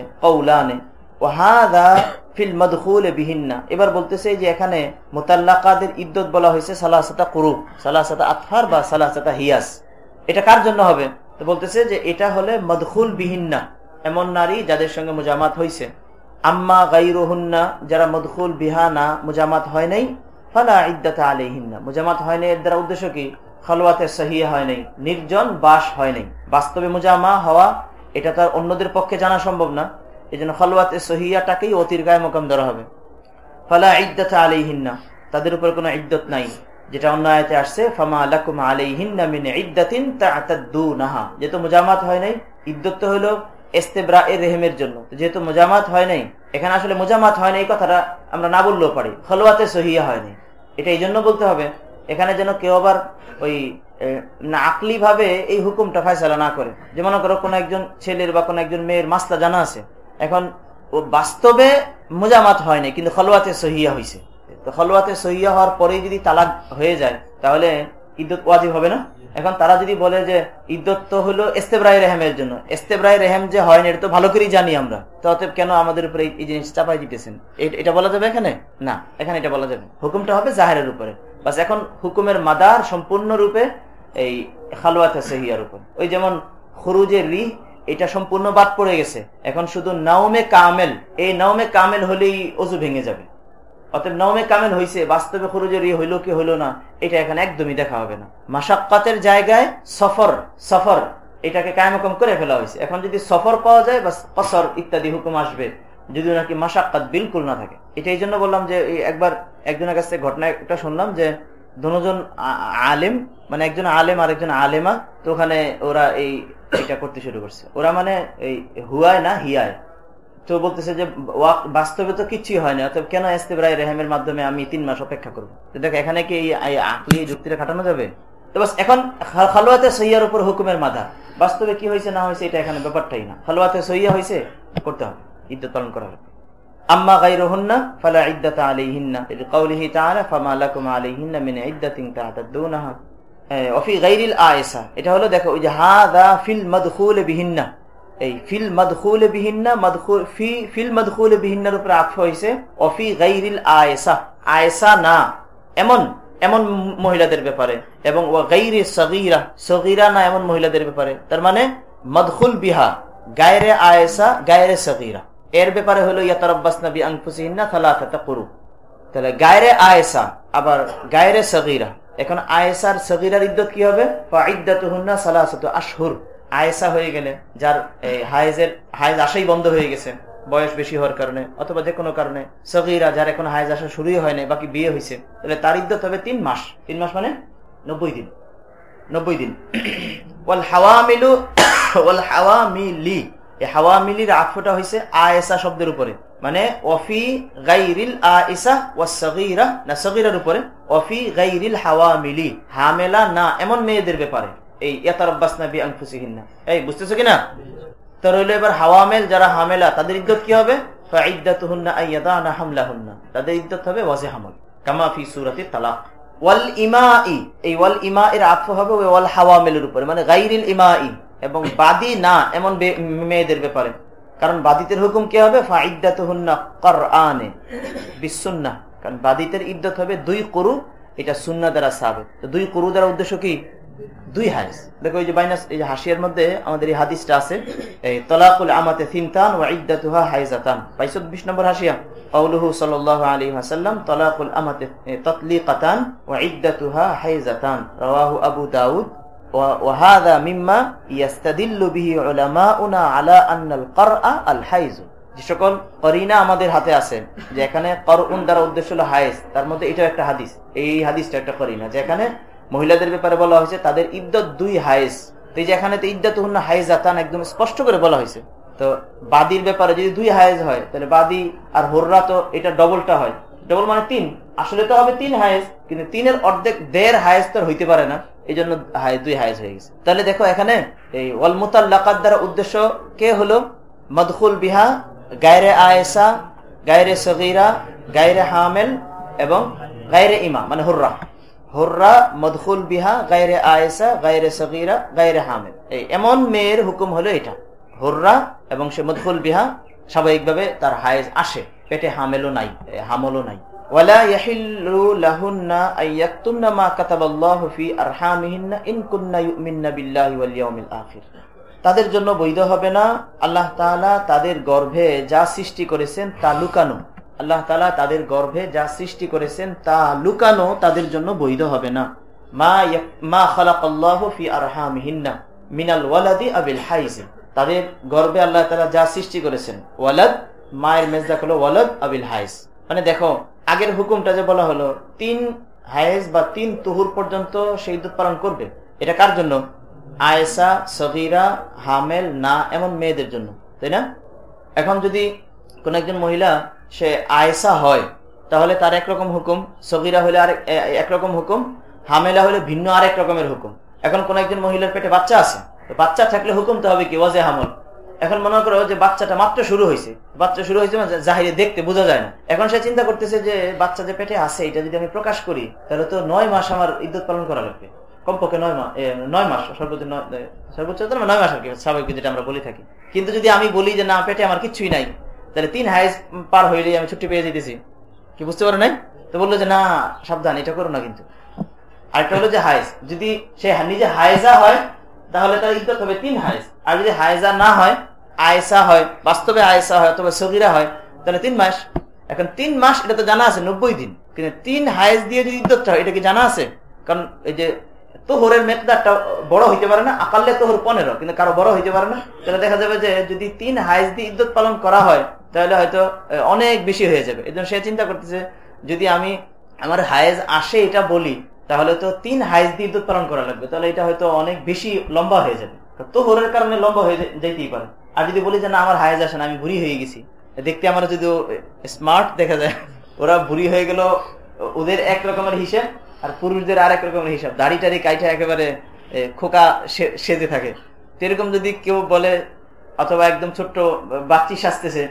বিহিন্না এবার বলতেছে যে এখানে মোতাল্লাকাদের বলা হয়েছে সালাসাতা কুরু সালাসাতা আতহার বা সালাসাতা হিয়াস। এটা কার জন্য হবে? তো বলতেছে যে এটা হলে মদখুল বিহিন্না এমন নারী যাদের সঙ্গে মুজামাত হয়েছে আম্মা গাইরুহুন্না যারা মদখুল বিহানা, মুজামাত হয় নাই ফালা ইদ্দাতা আলিহিন্না মুজামাত হয় নাই এর দ্বারা উদ্দেশ্য কি? খালোয়াতে সহিয়া হয় নাই, নির্জন বাস হয় নাই। বাস্তবে মুজামা হওয়া, এটা তার অন্যদের পক্ষে জানা সম্ভব না। এই জন্য খালোয়াতে সহিয়াটাকেই অতির গায়ে মোকাম ধরা হবে। ফালা ইদ্দাতা আলিহিন্না তাদের উপর কোনো ইদ্যত নাই। যেটা অন্য আয়তে আসছে, ফামা আলাকুম আলাইহিন্না মিন ইদ্দাতিন তাআতাদুনাহা যেহেতু মুজামাত হয় নাই ইদ্যত হলো এস্তেব্রা এর রেহেমের জন্য। যেহেতু মোজামাত হয় নাই এখানে আসলে মোজামাত হয়নি, এই কথাটা আমরা না বললেও পারি। খলোয়াতে সহিয়া হয়নি। এটা এই জন্য বলতে হবে, এখানে যেন কেউ আবার ওই না আকলি ভাবে এই হুকুমটা ফায়সালা না করে। যে মনে করো কোনো একজন ছেলের বা কোনো একজন মেয়ের মাসলা জানা আছে, এখন ও বাস্তবে মোজামাত হয়নি, কিন্তু খলোয়াতে সহিয়া হয়েছে তো খলোয়াতে সহিয়া হওয়ার পরেই যদি তালাক হয়ে যায়, তাহলে ইদ্যুৎ ওয়াজিব হবে না? এখন তারা যদি বলে যে ইদ্যত তো হলো এস্তেব্রাই রেহেমের জন্য, এস্তেব্রাই রেহেম যে হয় না এটা তো ভালো করেই জানি আমরা। অতএব কেন আমাদের উপরে এই জিনিস চাপাই দিতেছেন? এটা বলা যাবে এখানে? না, এখানে এটা বলা যাবে হুকুমটা হবে জাহেরের উপরে। বাস এখন হুকুমের মাদার সম্পূর্ণরূপে এই খালোয়াতে সহিয়ার উপর। ওই যেমন খরুজের রি এটা সম্পূর্ণ বাদ পড়ে গেছে। এখন শুধু নাওমে কামেল, এই নাওমে কামেল হলেই অজু ভেঙে যাবে। অতএব নমে কামেল হয়েছে বাস্তবে খরুজের ইয়ে হইল কি হইল না, এটা এখানে একদমই দেখা হবে না। মাসাক্কাতের জায়গায় সফর সফর, এটাকে কায়মকম করে ফেলা হয়েছে। এখন যদি সফর পাওয়া যায় বা কসর ইত্যাদি হুকুম আসবে যদি নাকি মাসাক্কাত বিলকুল না থাকে। এটা এই জন্য বললাম যে একবার একজনের কাছে ঘটনা একটা শুনলাম যে দুজন আলেম মানে একজন আলেম আর একজন আলেমা, তো ওখানে ওরা এই এটা করতে শুরু করছে। ওরা মানে এই হুয়ায় না, হিয়ায়। তো বলতেছে যে বাস্তবে তো কিছুই হয় না অর্থাৎ কেন ইস্তেবরাই রেহেমের মাধ্যমে আমি তিন মাস অপেক্ষা করব? দেখো, এখানে কি এই আকলি যুক্তিটা খাটানো যাবে? তো বাস, এখন খালোয়াতে সইয়ার উপর হুকুমের মাথা বাস্তবে কি হয়েছে, না হয়েছে, এটা এখানে ব্যাপারটাই না। খালোয়াতে সইয়া হয়েছে, করতে হবে। ইদ্যত পালন করা হবে। আম্মা গাই গাইরুহুন্না ফালা ইদ্দাতা আলাইহিন্না। লিকাউলিহি তাআলা, ফামা লাকুম আলাইহিন্না মিন ইদ্দাতিন তা'তাদুনাহা। ওয়া গাইরিল আয়েসা এটা হলো, দেখো, ওই যে হাদা ফিল মাদখুল বিহিন্না। এই ফিল মদখুল বিহিন্না, মদখুল ফি ফিল মদখুল বিহিন্নার উপরে আফ হয়েছে, অফি গাইরিল আয়েসা। আয়েসা না, এমন এমন মহিলাদের ব্যাপারে। এবং ও গাইরে সগিরা সগিরা না, এমন মহিলাদের ব্যাপারে। তার মানে মদখুল বিহা, গায়রে আয়েসা, গায়রে সগিরা। এর ব্যাপারে হলো ইয়াতারব্বাস নবী আংফুসিহিন্না থালাফাতা কুরু। তাহলে গায়রে আয়েসা, আবার গায়রে সগিরা। এখন আয়েসার সগিরার ইদ্যত কি হবে? ইদ্দাতুহুন্না সালাসাতু আশহুর। আয়েসা হয়ে গেলে, যার হায়েজের, হায়েজ আসাই বন্ধ হয়ে গেছে, বয়স বেশি হওয়ার কারণে, অথবা যে কোনো কারণে। সগিরা যার এখন হায়েজ আসা শুরুই হয়নি বাকি বিয়ে হয়েছে তাহলে তার ইদ্যত হবে তিন মাস। তিন মাস মানে নব্বই দিন। নব্বই দিন। ওয়াল হাওয়ামিলু, ওয়াল হাওয়ামিলি। এই হাওয়ামিলির আফটা হয়েছে আয়েসা শব্দের উপরে। মানে ওফি গাইরিল আইসা ওয়া সগিরা, না সগিরার উপরে। ওফি গাইরিল হাওয়ামিলি। হামেলা না, এমন মেয়েদের ব্যাপারে। এই ইয়াতারব্বাস নাবি আংফুসিহিন্না এই, বুঝতেছো কিনা? তো রইল এবার হাওয়ামেল যারা হামেলা, তাদের ইদ্যত কি হবে? তাদের ইদ্যত হবে ওয়াজে হামল কামাফি সুরাতি তালাক। ওয়াল এই ওয়াল ইমা এর হবে ওয়াল হাওয়ামেলের উপরে মানে গাইরিল এবং বাদি না, এমন মেয়েদের ব্যাপারে। কারণ বাদিতের হুকুম কি হবে? বিসুন্নাহ। কারণ বাদিতের ইদ্যত হবে দুই করু, এটা সুন্না দ্বারা সাবে দুই করু দ্বারা উদ্দেশ্য কি? দুই হাদিস দেখো এই যে বাইনাস এই যে হাসিয়ার মধ্যে আমাদের এই হাদিসটা আছে এই তলাকুল আমাতে সিনতান ও ইদ্দাতুহা হাইজাতান বাইশো বিশ নম্বর হাসিয়া قوله صلى الله عليه وسلم طلاق الأمة تطليقتان وعدتها حيزتان رواه أبو داود وهذا مما يستدل به علماؤنا على أن القرأ الحيز যে সকল করিনা আমাদের হাতে আছে যে এখানে করউন দ্বারা উদ্দেশ্য হলো হায়েজ তার মধ্যে এটা একটা হাদিস এই হাদিসটা একটা করিনা যেখানে মহিলাদের ব্যাপারে বলা হয়েছে, তাদের ইদ্যত দুই হাইজ এই যে এখানে তো ইদ্যত হাইজ আতান একদম স্পষ্ট করে বলা হয়েছে। তো বাদির ব্যাপারে যদি দুই হায়েজ হয়, তাহলে বাদি আর হোররা তো এটা ডবলটা হয়। ডবল মানে তিন। আসলে তো হবে তিন হায়েজ, কিন্তু তিনের অর্ধেক দেড় হায়েজ তো হইতে পারে না। এই জন্য দুই হায়েজ হয়ে গেছে। তাহলে দেখো এখানে এই ওয়ালমুতাল্লাকাত দ্বারা উদ্দেশ্য কে হলো? মদখুল বিহা, গায়রে আয়েসা, গায়রে সগিরা, গায়রে হামেল এবং গায়রে ইমা মানে হুররা। হুররা মদখুল বিহা গায়রে আয়েসা গায়রে সগিরা গায়রে হামেল এই এমন মেয়ের হুকুম হলো এটা হুররা এবং সে মদখুল বিহা স্বাভাবিকভাবে তার হায়েজ আসে পেটে হামেলও নাই হামলও নাই ولا يحل لهن أن يكتمن ما كتب الله في أرحامهن إن كن يؤمن بالله واليوم الآخر তাদের জন্য বৈধ হবে না আল্লাহ তাআলা তাদের গর্ভে যা সৃষ্টি করেছেন তা লুকানো আল্লাহ তালা তাদের গর্ভে যা সৃষ্টি করেছেন তা লুকানো তাদের জন্য বৈধ হবে না। মা খালাকাল্লাহু ফি আরহামিহিন্না মিনাল ওয়ালাদি আবিল হাইজ। তাদের গর্ভে আল্লাহ তাআলা যা সৃষ্টি করেছেন, ওয়ালাদ, মায়ের মেজদাক হলো ওয়ালাদ আবিল হাইজ। মানে দেখো, আগের হুকুমটা যে বলা হলো, তিন হায়েজ বা তিন তুহুর পর্যন্ত সে ইদ্যুৎ পালন করবে। এটা কার জন্য? আয়েসা সগিরা, হামেল, না, এমন মেয়েদের জন্য। তাই না? এখন যদি কোন একজন মহিলা সে আয়েসা হয়, তাহলে তার একরকম হুকুম, সগিরা হলে আর একরকম হুকুম, হামেলা হলে ভিন্ন আরেক রকমের হুকুম। এখন কোন একজন মহিলার পেটে বাচ্চা আছে বাচ্চা থাকলে হুকুম তো হবে কি, ওয়াজে হামল। এখন মনে করো যে বাচ্চাটা মাত্র শুরু হয়েছে বাচ্চা শুরু হয়েছে মানে জাহিরে দেখতে বোঝা যায় না। এখন সে চিন্তা করতেছে যে বাচ্চা যে পেটে আছে, এটা যদি আমি প্রকাশ করি, তাহলে তো নয় মাস আমার ইদ্যুৎ পালন করা লাগবে। কমপক্ষে নয় মাস নয় মাস, সর্বোচ্চ সর্বোচ্চ নয় মাস আর কি, স্বাভাবিক যেটা আমরা বলে থাকি। কিন্তু যদি আমি বলি যে না, পেটে আমার কিছুই নাই তাহলে তিন হাইজ পার হইলে আমি ছুটি পেয়ে যেতেছি কি বুঝতে পারো নাই? তো বলল যে, না, সাবধান, এটা করো না কিন্তু। আরেকটা হলো যে, হাইজ, যদি সে নিজে হাইজা হয়, তাহলে তার ইদ্যত হবে তিন হাইজ। আর যদি হাইজা না হয় আয়সা হয়, বাস্তবে আয়সা হয় অথবা সগিরা হয়, তাহলে তিন মাস। এখন তিন মাস, এটা তো জানা আছে, নব্বই দিন। কিন্তু তিন হাইজ দিয়ে যদি ইদ্যতটা হয় এটা কি জানা আছে? কারণ এই যে, তোহরের মেকদারটা বড় হইতে পারে না আকালে তোহর পনেরো, কিন্তু কারও বড় হইতে পারে না। তাহলে দেখা যাবে যে, যদি তিন হাইজ দিয়ে ইদ্যত পালন করা হয় তাহলে হয়তো অনেক বেশি হয়ে যাবে। এই সে চিন্তা করতেছে, যদি আমি আমার হায়েজ আসে এটা বলি, তাহলে তো তিন হাইজ দিয়ে ইদ্যত পালন করা লাগবে। তাহলে এটা হয়তো অনেক বেশি লম্বা হয়ে যাবে। তোহরের কারণে লম্বা হয়ে যাইতেই পারে। আর যদি বলি যে, না, আমার হায়েজ আসে না, আমি বুড়ি হয়ে গেছি। দেখতে আমার যদি স্মার্ট দেখা যায়। ওরা বুড়ি হয়ে গেল ওদের এক রকমের হিসেব, আর পুরুষদের আর এক রকমের হিসাব। দাড়ি টাড়ি কাইটা একেবারে খোকা সেজে থাকে। এরকম যদি কেউ বলে, অথবা একদম ছোট্ট বাচ্চি সাজতেছে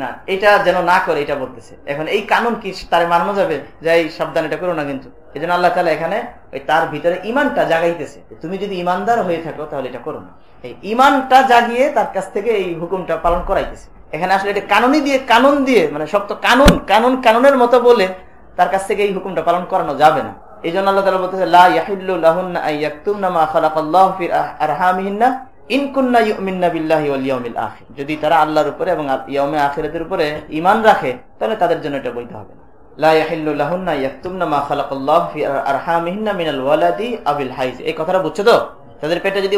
না, এটা যেন না করে, এটা বলতেছে। এখন এই কানুন কি তার মানানো যাবে? যাই সাবধান এটা করো না কিন্তু। এই জন্য আল্লাহ তালা এখানে ওই তার ভিতরে ইমানটা জাগাইতেছে। তুমি যদি ইমানদার হয়ে থাকো তাহলে এটা করো না। এই ইমানটা জাগিয়ে তার কাছ থেকে এই হুকুমটা পালন করাইতেছে। এখানে আসলে এটা কানুনি দিয়ে, কানুন দিয়ে মানে শক্ত কানুন কানুন কানুনের মতো বলে তার কাছ থেকে এই হুকুমটা পালন করানো যাবে না। এই জন্য আল্লাহ তালা বলতেছে যদি তারা আল্লাহর উপরে এবং ইয়মে আখিরাতের উপরে ইমান রাখে, তাহলে তাদের জন্য এটা বৈধ হবে যদি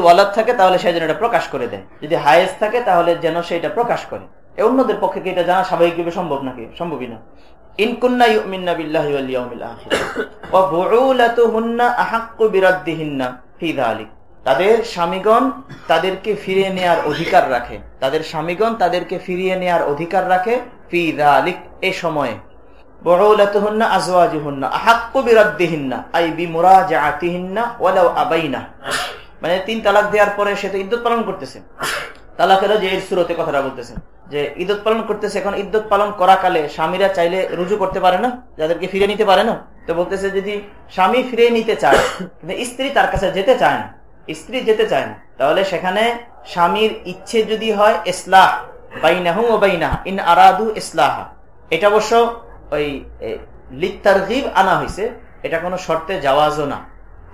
যেন প্রকাশ করে অন্যদের পক্ষে জানা স্বাভাবিকভাবে সম্ভব নাকি? সম্ভবই না। তাদের স্বামীগণ তাদেরকে ফিরিয়ে নেয়ার অধিকার রাখে। তাদের স্বামীগণ তাদেরকে ফিরিয়ে নেয়ার অধিকার রাখে ফি দালিক এ সময়ে। মানে তিন তালাক দেওয়ার পরে সে তো ইদ্যুৎ পালন করতেছে। তালাকেরও যে সুরতে কথাটা বলতেছেন যে ইদ্যুৎ পালন করতেছে, এখন ইদ্যুৎ পালন করাকালে স্বামীরা চাইলে রুজু করতে পারে না, যাদেরকে ফিরে নিতে পারে না। তো বলতেছে যদি স্বামী ফিরে নিতে চায় স্ত্রী তার কাছে যেতে চায় না স্ত্রী যেতে চায় না, তাহলে সেখানে স্বামীর ইচ্ছে যদি হয় ইসলাহ, বাইনাহু ও বাইনাহ, ইন আরাদু ইসলাহা। এটা অবশ্য ওই লিত্তার আনা হয়েছে এটা কোনো শর্তে যাওয়াজও না।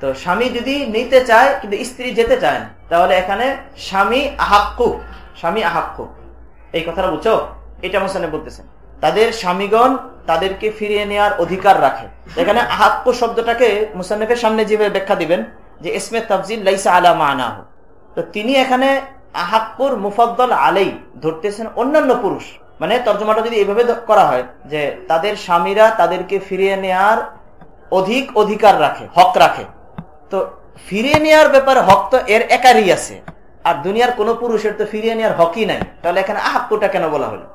তো স্বামী যদি নিতে চায়, কিন্তু স্ত্রী যেতে চায় না, তাহলে এখানে স্বামী আহাক্কু স্বামী আহাক্কু। এই কথাটা বুঝছ? এটা মোসানে বলতেছেন তাদের স্বামীগণ তাদেরকে ফিরিয়ে নেওয়ার অধিকার রাখে। এখানে আহাক্কু শব্দটাকে মুসান্নফের সামনে যেভাবে ব্যাখ্যা দিবেন যে ইসমে তাফজিল লাইসা আলা মানাহ। তো তিনি এখানে আহাক্কুর মুফদ্দল আলাই ধরতেছেন অন্যান্য পুরুষ। মানে তর্জমাটা যদি এইভাবে করা হয় যে তাদের স্বামীরা তাদেরকে ফিরিয়ে নেয়ার অধিক অধিকার রাখে, হক রাখে। তো ফিরিয়ে নেওয়ার ব্যাপারে হক তো এর একারই আছে। আর দুনিয়ার কোন পুরুষের তো ফিরিয়ে নেওয়ার হকই নাই। তাহলে এখানে আহাক্কুটা কেন বলা হলো?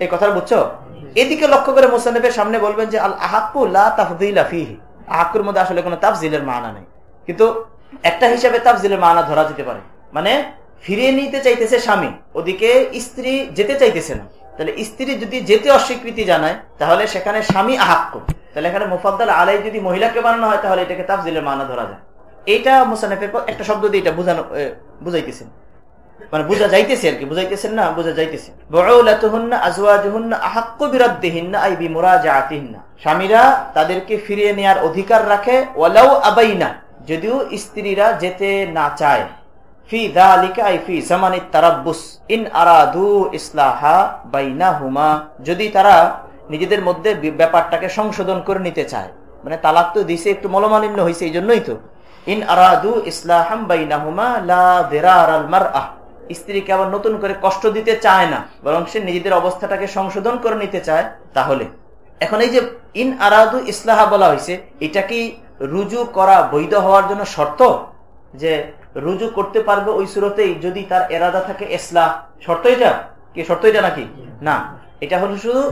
এই কথা বুঝছ? এদিকে লক্ষ্য করে মোসানবের সামনে বলবেন যে আল আহাক্কু লা তাফদিলা আহাক্কুর মধ্যে আসলে কোনো তাফজিলের মানা নেই। কিন্তু একটা হিসাবে তাফজিলের মানা ধরা যেতে পারে। মানে ফিরিয়ে নিতে চাইতেছে স্বামী, ওদিকে স্ত্রী যেতে চাইতেছে না। তাহলে স্ত্রী যদি যেতে অস্বীকৃতি জানায়, তাহলে সেখানে স্বামী আহাক্য তাহলে এখানে মুফাদ্দাল আলাই যদি মহিলাকে বানানো হয়, তাহলে এটাকে তাফজিলের মানা ধরা যায়। এইটা মুসানেফের একটা শব্দ দিয়ে এটা বুঝানো বুঝাইতেছেন। মানে বুঝা যাইতেছে আর কি, বুঝাইতেছেন না, বুঝা যাইতেছে। স্বামীরা তাদেরকে ফিরিয়ে নেওয়ার অধিকার রাখে, ওয়ালাউ আবাইনা। যদিও স্ত্রীরা যেতে না চায়। ফি দালিকা ফি জামানিত তারাব্বুস। ইন আরাদু ইসলাহা বাইনাহুমা। যদি তারা নিজেদের মধ্যে ব্যাপারটাকে সংশোধন করে নিতে চায়। মানে তালাক তো দিছে, একটু মলমালিন্য হয়েছে এই জন্যই তো। ইন আরাদু ইসলাহাম বাইনাহুমা লা দিরার আল মারআহ। স্ত্রীকে আবার নতুন করে কষ্ট দিতে চায় না, বরং সে নিজেদের অবস্থাটাকে সংশোধন করে নিতে চায়, তাহলে। এখন এই যে ইন আরাদু ইসলাহা বলা হয়েছে এটা কি রুজু করা বৈধ হওয়ার জন্য শর্ত যে রুজু করতে পারবে ওই সুরতেই যদি তার এরাদা থাকে এসলা। শর্ত এটা? কি শর্ত এটা নাকি? না। এটা হলো শুধু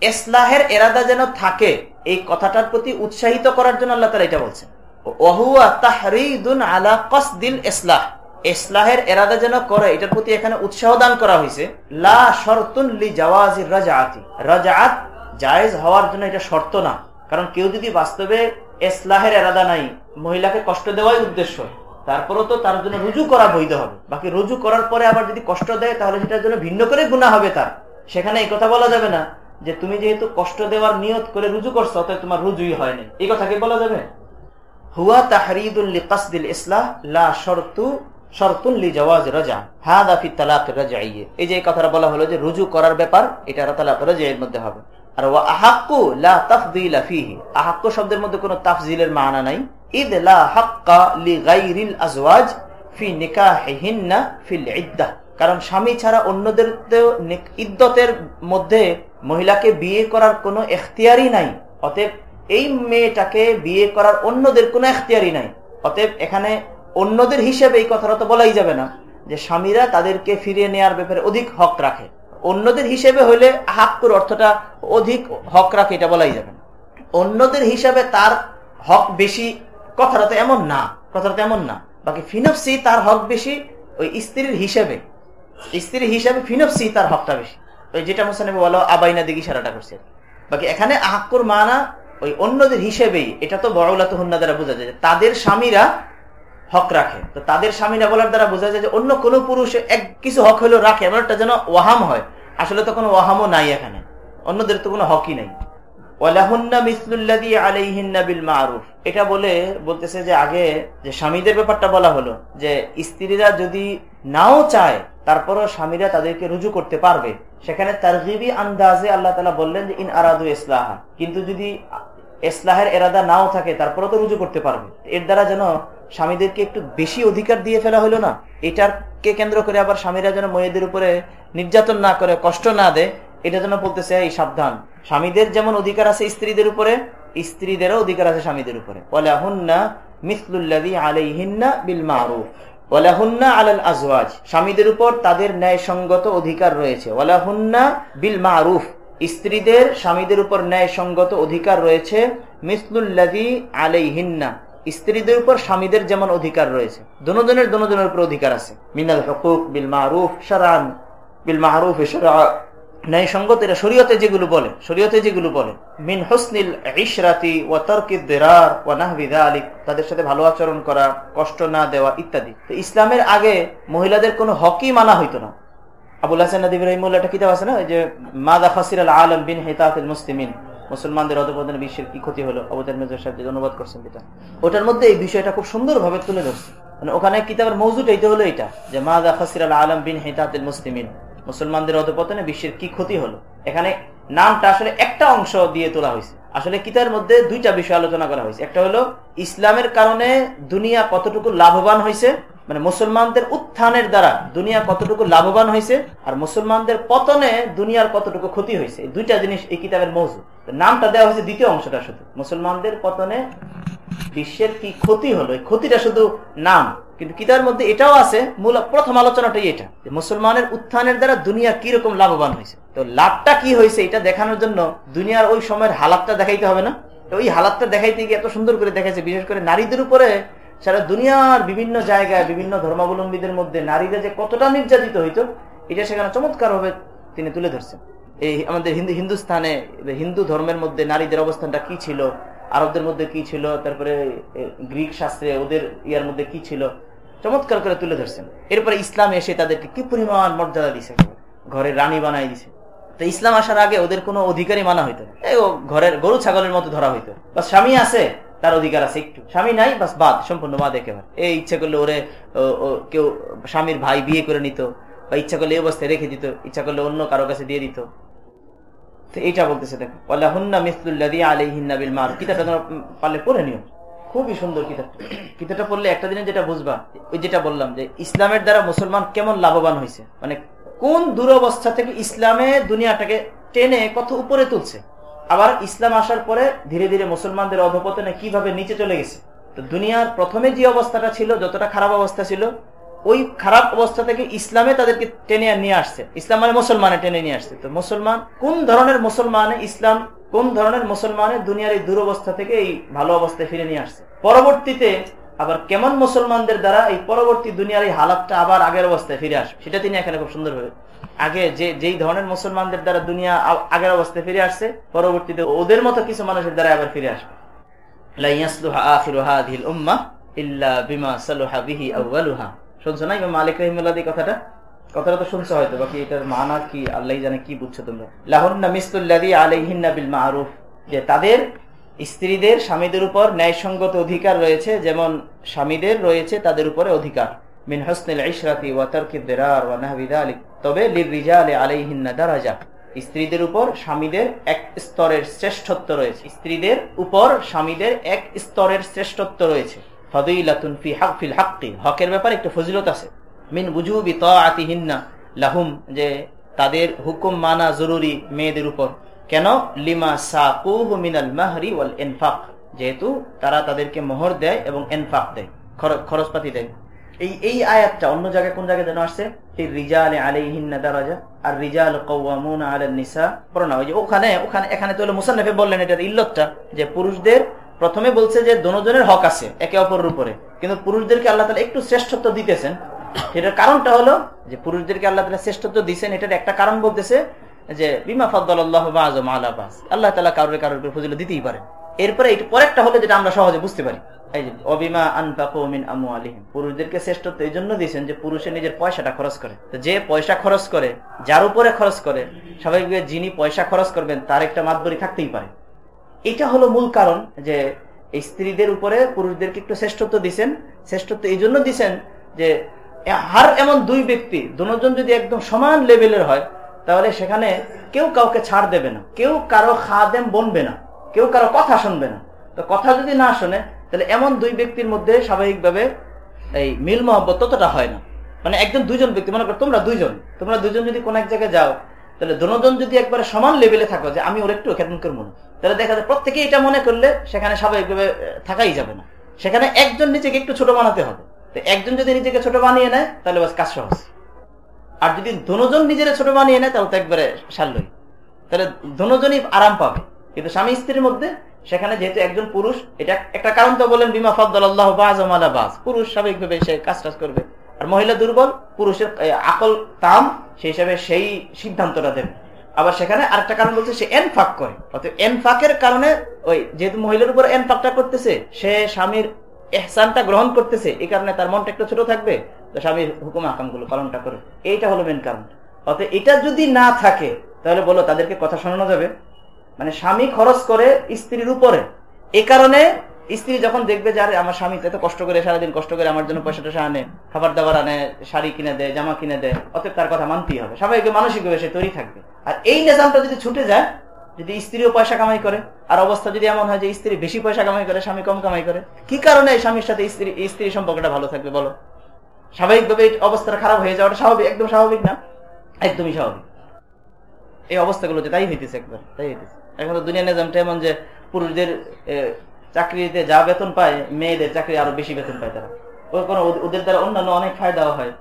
এসলাহের এরাদা যেন থাকে, এই কথাটার প্রতি উৎসাহিত করার জন্য আল্লাহ তালা এটা বলছেন। ওহুয়া আলা কসদিল ইসলাহ ইসলাহের এরাদা যেন করে, এটার প্রতি এখানে উৎসাহ দান করা হয়েছে লা শর্তুন জায়েজ হওয়ার জন্য এটা শর্ত না। কারণ কেউ যদি বাস্তবে এসলাহের এরাদা নাই, মহিলাকে কষ্ট দেওয়াই উদ্দেশ্য, তারপরও তো তার জন্য রুজু করা বৈধ হবে। বাকি রুজু করার পরে আবার যদি কষ্ট দেয়, তাহলে সেটার জন্য ভিন্ন করে গুণা হবে তার। সেখানে এই কথা বলা যাবে না যে তুমি যেহেতু কষ্ট দেওয়ার নিয়ত করে রুজু করছ, অতএব তোমার রুজুই হয়নি এই কথা কি বলা যাবে? হুয়া তাহরিদুল ইসলাহ, লা শর্তু এই যে কথাটা বলা হলো যে রুজু করার ব্যাপার, এটা তালাক রাজাইয়ের মধ্যে হবে। আর ওয়া আহাক্কু লা তাফদিলা ফিহি। আহাক্কু শব্দের মধ্যে কোনো তাফজিলের মানা নাই। ইদ লা হাক্কা লি গাইরিল আজওয়াজ ফি নিকাহিহিন্না ফিল ইদ্দাহ কারণ স্বামী ছাড়া অন্যদের ইদ্যতের মধ্যে মহিলাকে বিয়ে করার কোনো এখতিয়ারই নাই। অতএব এই মেয়েটাকে বিয়ে করার অন্যদের কোনো এখতিয়ারই নাই। অতএব এখানে অন্যদের হিসেবে এই কথাটা তো বলাই যাবে না যে স্বামীরা তাদেরকে ফিরিয়ে নেওয়ার ব্যাপারে অধিক হক রাখে। অন্যদের হিসেবে হইলে হাক্কুর অর্থটা অধিক হক রাখে, এটা বলাই যাবে অন্যদের হিসাবে তার হক বেশি, কথাটা তো এমন না, কথাটা তো এমন না। বাকি ফিনফসি তার হক বেশি, ওই স্ত্রীর হিসেবে, স্ত্রীর হিসাবে ফিনফসি তার হকটা বেশি। ওই যেটা মোসানে বলো আবাইনা দিকে সারাটা করছে। বাকি এখানে আহাক্কুর মানা ওই অন্যদের হিসেবেই, এটা তো বড়লাত হন্না দ্বারা বোঝা যায় তাদের স্বামীরা হক রাখে। তো তাদের স্বামীরা বলার দ্বারা বোঝা যায় যে অন্য কোনো পুরুষ এক কিছু হক হলেও রাখে, এমন একটা যেন ওয়াহাম হয়। আসলে তো কোনো ওয়াহামও নাই এখানে। অন্যদের তো কোনো হকই নাই। এটা বলে বলতেছে যে আগে যে স্বামীদের ব্যাপারটা বলা হলো, যে স্ত্রীরা যদি নাও চায়, তারপরও স্বামীরা তাদেরকে রুজু করতে পারবে। সেখানে তারগিবি আন্দাজে আল্লাহ তালা বললেন যে, ইন আরাদু ইসলাহা। কিন্তু যদি ইসলাহের এরাদা নাও থাকে, তারপরও তো রুজু করতে পারবে। এর দ্বারা যেন স্বামীদেরকে একটু বেশি অধিকার দিয়ে ফেলা হলো না? এটার কে কেন্দ্র করে আবার স্বামীরা যেন মেয়েদের উপরে নির্যাতন না করে, কষ্ট না দেয়, এটা যেন বলতেছে, এই সাবধান। স্বামীদের যেমন অধিকার আছে স্ত্রীদের উপরে, স্ত্রীদেরও অধিকার আছে স্বামীদের উপরে। ওলাহুন্না মিসলুল্লাদি আলাইহিন্না বিল মারুফ। ওলাহুন্না আলাল আজওয়াজ। স্বামীদের উপর তাদের ন্যায়সঙ্গত অধিকার রয়েছে। ওলাহুন্না বিল মারুফ। স্ত্রীদের স্বামীদের উপর ন্যায়সঙ্গত অধিকার রয়েছে মিসলুল্লাদি আলাইহিন্না। স্ত্রীদের উপর স্বামীদের যেমন অধিকার রয়েছে দনোজনের দনোজনের উপর অধিকার আছে। মিনাল হকুক বিল মারুফ সারান বিল এটা শরীয়তে যেগুলো বলে, শরীয়তে যেগুলো বলে। মিন হোসনিল ইশরাতি ও তর্কিদ ও নাহবিদা আলিক তাদের সাথে ভালো আচরণ করা, কষ্ট না দেওয়া ইত্যাদি। তো ইসলামের আগে মহিলাদের কোনো হকই মানা হইতো না। আবুল হাসান ইব্রাহিমুল্লাহ একটা কিতাব আছে না যে, মাদা ফাসির আল আলম বিন হেতাতুল মুসলিমিন। মুসলমানদের অধপতনে বিশ্বের কি ক্ষতি হলো? অবতার মেজর সাহেব অনুবাদ করছেন যেটা ওটার মধ্যে এই বিষয়টা খুব সুন্দরভাবে তুলে ধরছে। মানে ওখানে কিতাবের মৌজুদ এইটা হলো এটা যে মাদা ফাসির আল আলম বিন হেতাতুল মুসলিমিন। মুসলমানদের অধপতনে বিশ্বের কি ক্ষতি হলো? এখানে নামটা আসলে একটা অংশ দিয়ে তোলা হয়েছে। আসলে কিতাবের মধ্যে দুইটা বিষয় আলোচনা করা হয়েছে। একটা হলো, ইসলামের কারণে দুনিয়া কতটুকু লাভবান হয়েছে মানে মুসলমানদের উত্থানের দ্বারা দুনিয়া কতটুকু লাভবান হয়েছে আর মুসলমানদের পতনে দুনিয়ার কতটুকু ক্ষতি হয়েছে। দুইটা জিনিস এই কিতাবের মৌজুদ নামটা দেওয়া হয়েছে দ্বিতীয় অংশটা শুধু। মুসলমানদের পতনে বিশ্বের কি ক্ষতি হলো? এই ক্ষতিটা শুধু নাম। কিন্তু কিতাবের মধ্যে এটাও আছে, মূল প্রথম আলোচনাটাই এটা মুসলমানের উত্থানের দ্বারা দুনিয়া কীরকম লাভবান হয়েছে। তো লাভটা কি হয়েছে এটা দেখানোর জন্য দুনিয়ার ওই সময়ের হালাতটা দেখাইতে হবে না। ওই হালাতটা দেখাইতে গিয়ে এত সুন্দর করে দেখাইছে, বিশেষ করে নারীদের উপরে সারা দুনিয়ার বিভিন্ন জায়গায়, বিভিন্ন ধর্মাবলম্বীদের মধ্যে নারীরা যে কতটা নির্যাতিত হইতো, এটা সেখানে চমৎকার ভাবে তিনি তুলে ধরছেন। এই আমাদের হিন্দু, হিন্দুস্থানে হিন্দু ধর্মের মধ্যে নারীদের অবস্থানটা কি ছিল, আরবদের মধ্যে কি ছিল, তারপরে গ্রিক শাস্ত্রে ওদের ইয়ার মধ্যে কি ছিল, চমৎকার করে তুলে ধরছেন। এরপরে ইসলাম এসে তাদেরকে কি পরিমাণ মর্যাদা দিছে, ঘরের রানী বানাই দিছে। তো ইসলাম আসার আগে ওদের কোনো অধিকারই মানা হইতো এই ঘরের গরু, ছাগলের মতো ধরা হইতো। বা স্বামী আছে তার অধিকার আছে একটু। স্বামী নাই, বাস বাদ, সম্পূর্ণ বাদ একেবারে। এই ইচ্ছে করলে ওরে কেউ স্বামীর ভাই বিয়ে করে নিত, বা ইচ্ছা করলে এই অবস্থায় রেখে দিত, ইচ্ছা করলে অন্য কারও কাছে দিয়ে দিত। এইটা বলতেছে, দেখো মার কিতাবটা পারলে পড়ে নিও। খুবই সুন্দর কিতাব কিতাবটা পড়লে একটা দিনে যেটা বুঝবা, ওই যেটা বললাম যে ইসলামের দ্বারা মুসলমান কেমন লাভবান হয়েছে মানে কোন দুরবস্থা থেকে ইসলামে দুনিয়াটাকে টেনে কত উপরে তুলছে? আবার ইসলাম আসার পরে ধীরে ধীরে মুসলমানদের অধপতনে কীভাবে নিচে চলে গেছে? তো দুনিয়ার প্রথমে যে অবস্থাটা ছিল, যতটা খারাপ অবস্থা ছিল, ওই খারাপ অবস্থা থেকে ইসলামে তাদেরকে টেনে নিয়ে আসছে। ইসলাম মানে মুসলমানে টেনে নিয়ে আসছে। তো মুসলমান, কোন ধরনের মুসলমানে ইসলাম, কোন ধরনের মুসলমানে দুনিয়ার এই দুরবস্থা থেকে এই ভালো অবস্থায় ফিরে নিয়ে আসছে? পরবর্তীতে আবার কেমন মুসলমানদের দ্বারা এই পরবর্তী দুনিয়ার এই হালাতটা আবার আগের অবস্থায় ফিরে আসবে? সেটা তিনি এখানে খুব সুন্দর ভাবে আগে যে, যেই ধরনের মুসলমানদের দ্বারা দুনিয়া আগের অবস্থায় ফিরে আসছে, পরবর্তীতে ওদের মতো কিছু মানুষের দ্বারা আবার ফিরে আসবে। স্বামীদের উপর ন্যায়সঙ্গত অধিকার রয়েছে, যেমন স্বামীদের রয়েছে তাদের উপরে অধিকার। মিন হসনিল ইশরাতি ওয়া তারকিদ দিরার তবে দারাজা। স্ত্রীদের উপর স্বামীদের এক স্তরের শ্রেষ্ঠত্ব রয়েছে। স্ত্রীদের উপর স্বামীদের এক স্তরের শ্রেষ্ঠত্ব রয়েছে। হকের ব্যাপারে ফজিলত আছে। মিন লাহুম, যে তাদের হুকুম মানা জরুরি মেয়েদের উপর। কেন? লিমা সাকুহু মিনাল ইনফাক যেহেতু তারা তাদেরকে মোহর দেয় এবং এনফাক দেয় খরচপাতি দেয়। এই এই আয়াতটা অন্য জায়গায় কোন জায়গায় যেন আসছে? রিজাল আলাইহিন্না দারাজা, আর রিজাল কওয়ামুন আলান নিসা পড়না ওই যে ওখানে ওখানে, এখানে তো মুসান্নফে বললেন এটার ইল্লতটা, যে পুরুষদের প্রথমে বলছে যে দনোজনের হক আছে, একে অপরের উপরে। কিন্তু পুরুষদেরকে আল্লাহ তালা একটু শ্রেষ্ঠত্ব দিতেছেন। সেটার কারণটা হলো যে পুরুষদেরকে আল্লাহ তালা শ্রেষ্ঠত্ব দিচ্ছেন এটার একটা কারণ বলতেছে যে, বিমা ফদ্দাল্লাহ আল্লাহ আল্লাহ তালা কারোর কারোর ফজিল দিতেই পারেন। এরপরে পরেরটা হলো যেটা আমরা সহজে বুঝতে পারি। অবিমা আনফাকুমিন আমু আলিহিম পুরুষদেরকে শ্রেষ্ঠত্ব এই জন্য দিয়েছেন যে পুরুষের নিজের পয়সাটা খরচ করে। যে পয়সা খরচ করে, যার উপরে খরচ করে, স্বাভাবিকভাবে যিনি পয়সা খরচ করবেন, তার একটা মাতবরি থাকতেই পারে। এটা হলো মূল কারণ যে স্ত্রীদের উপরে পুরুষদেরকে একটু শ্রেষ্ঠত্ব দিচ্ছেন শ্রেষ্ঠত্ব এই জন্য দিচ্ছেন যে হার এমন দুই ব্যক্তি, দুজন যদি একদম সমান লেভেলের হয়, তাহলে সেখানে কেউ কাউকে ছাড় দেবে না। কেউ কারও খাদেম বনবে না। কেউ কারও কথা শুনবে না। তো কথা যদি না শোনে তাহলে এমন দুই ব্যক্তির মধ্যে স্বাভাবিকভাবে এই মিল মহব্বত ততটা হয় না। মানে একজন দুইজন ব্যক্তি, মনে করো তোমরা দুইজন, তোমরা দুজন যদি কোন এক জায়গায় যাও, তাহলে দুজন যদি একবারে সমান লেভেলে থাকো যে আমি ওর একটু খেদন করব না, তাহলে দেখা যায় প্রত্যেকে এটা মনে করলে সেখানে স্বাভাবিকভাবে থাকাই যাবে না। সেখানে একজন নিজেকে একটু ছোট বানাতে হবে। তো একজন যদি নিজেকে ছোট বানিয়ে নেয়, তাহলে বাস কাজ সহজ। আর যদি দুজন নিজের ছোট বানিয়ে নেয়, তাহলে তো একবারে সারলই তাহলে দুজনই আরাম পাবে। কিন্তু স্বামী স্ত্রীর মধ্যে সেখানে যেহেতু একজন পুরুষ, এটা একটা কারণ তো বলেন বিমা ফদ্দাল্লাহ বাজ বাজ। পুরুষ স্বাভাবিকভাবে সে কাজ টাজ করবে। আর মহিলা দুর্বল, পুরুষের আকল, তাম সেই হিসাবে সেই সিদ্ধান্তটা দেবে। আবার সেখানে আরেকটা কারণ বলছে, সে এনফাক করে। অর্থাৎ এনফাকের কারণে ওই যেহেতু মহিলার উপর এনফাকটা করতেছে, সে স্বামীর এহসানটা গ্রহণ করতেছে, এই কারণে তার মনটা একটু ছোট থাকবে, তো স্বামীর হুকুম আকামগুলো পালনটা করে এইটা হলো মেন কারণ। অর্থাৎ এটা যদি না থাকে, তাহলে বলো তাদেরকে কথা শোনানো যাবে। মানে স্বামী খরচ করে স্ত্রীর উপরে। এ কারণে স্ত্রী যখন দেখবে যে আমার স্বামী এত কষ্ট করে সারাদিন কষ্ট করে আমার জন্য পয়সা টয়সা আনে খাবার দাবার আনে, শাড়ি কিনে দেয়, জামা কিনে দেয়, অতএব তার কথা মানতেই হবে। সবাইকে মানসিকভাবে সে তৈরি থাকবে। আর এই নিজামটা যদি ছুটে যায়, যদি স্ত্রীও পয়সা কামাই করে, আর অবস্থা যদি এমন হয় যে স্ত্রী বেশি পয়সা কামাই করে, স্বামী কম কামাই করে, কি কারণে স্বামীর সাথে স্ত্রী স্ত্রী সম্পর্কটা ভালো থাকবে বলো? স্বাভাবিকভাবে এই অবস্থাটা খারাপ হয়ে যাওয়াটা স্বাভাবিক, একদম স্বাভাবিক না? একদমই স্বাভাবিক। এই অবস্থাগুলো তাই হইতেছে একবার, তাই হইতেছে। এখন তো দুনিয়া নিজামটা এমন যে পুরুষদের চাকরিতে যা বেতন পায়, মেয়েদের চাকরি আরও বেশি বেতন পায় তারা। ওই কোনো ওদের দ্বারা অন্যান্য অনেক ফায়দাও হয়।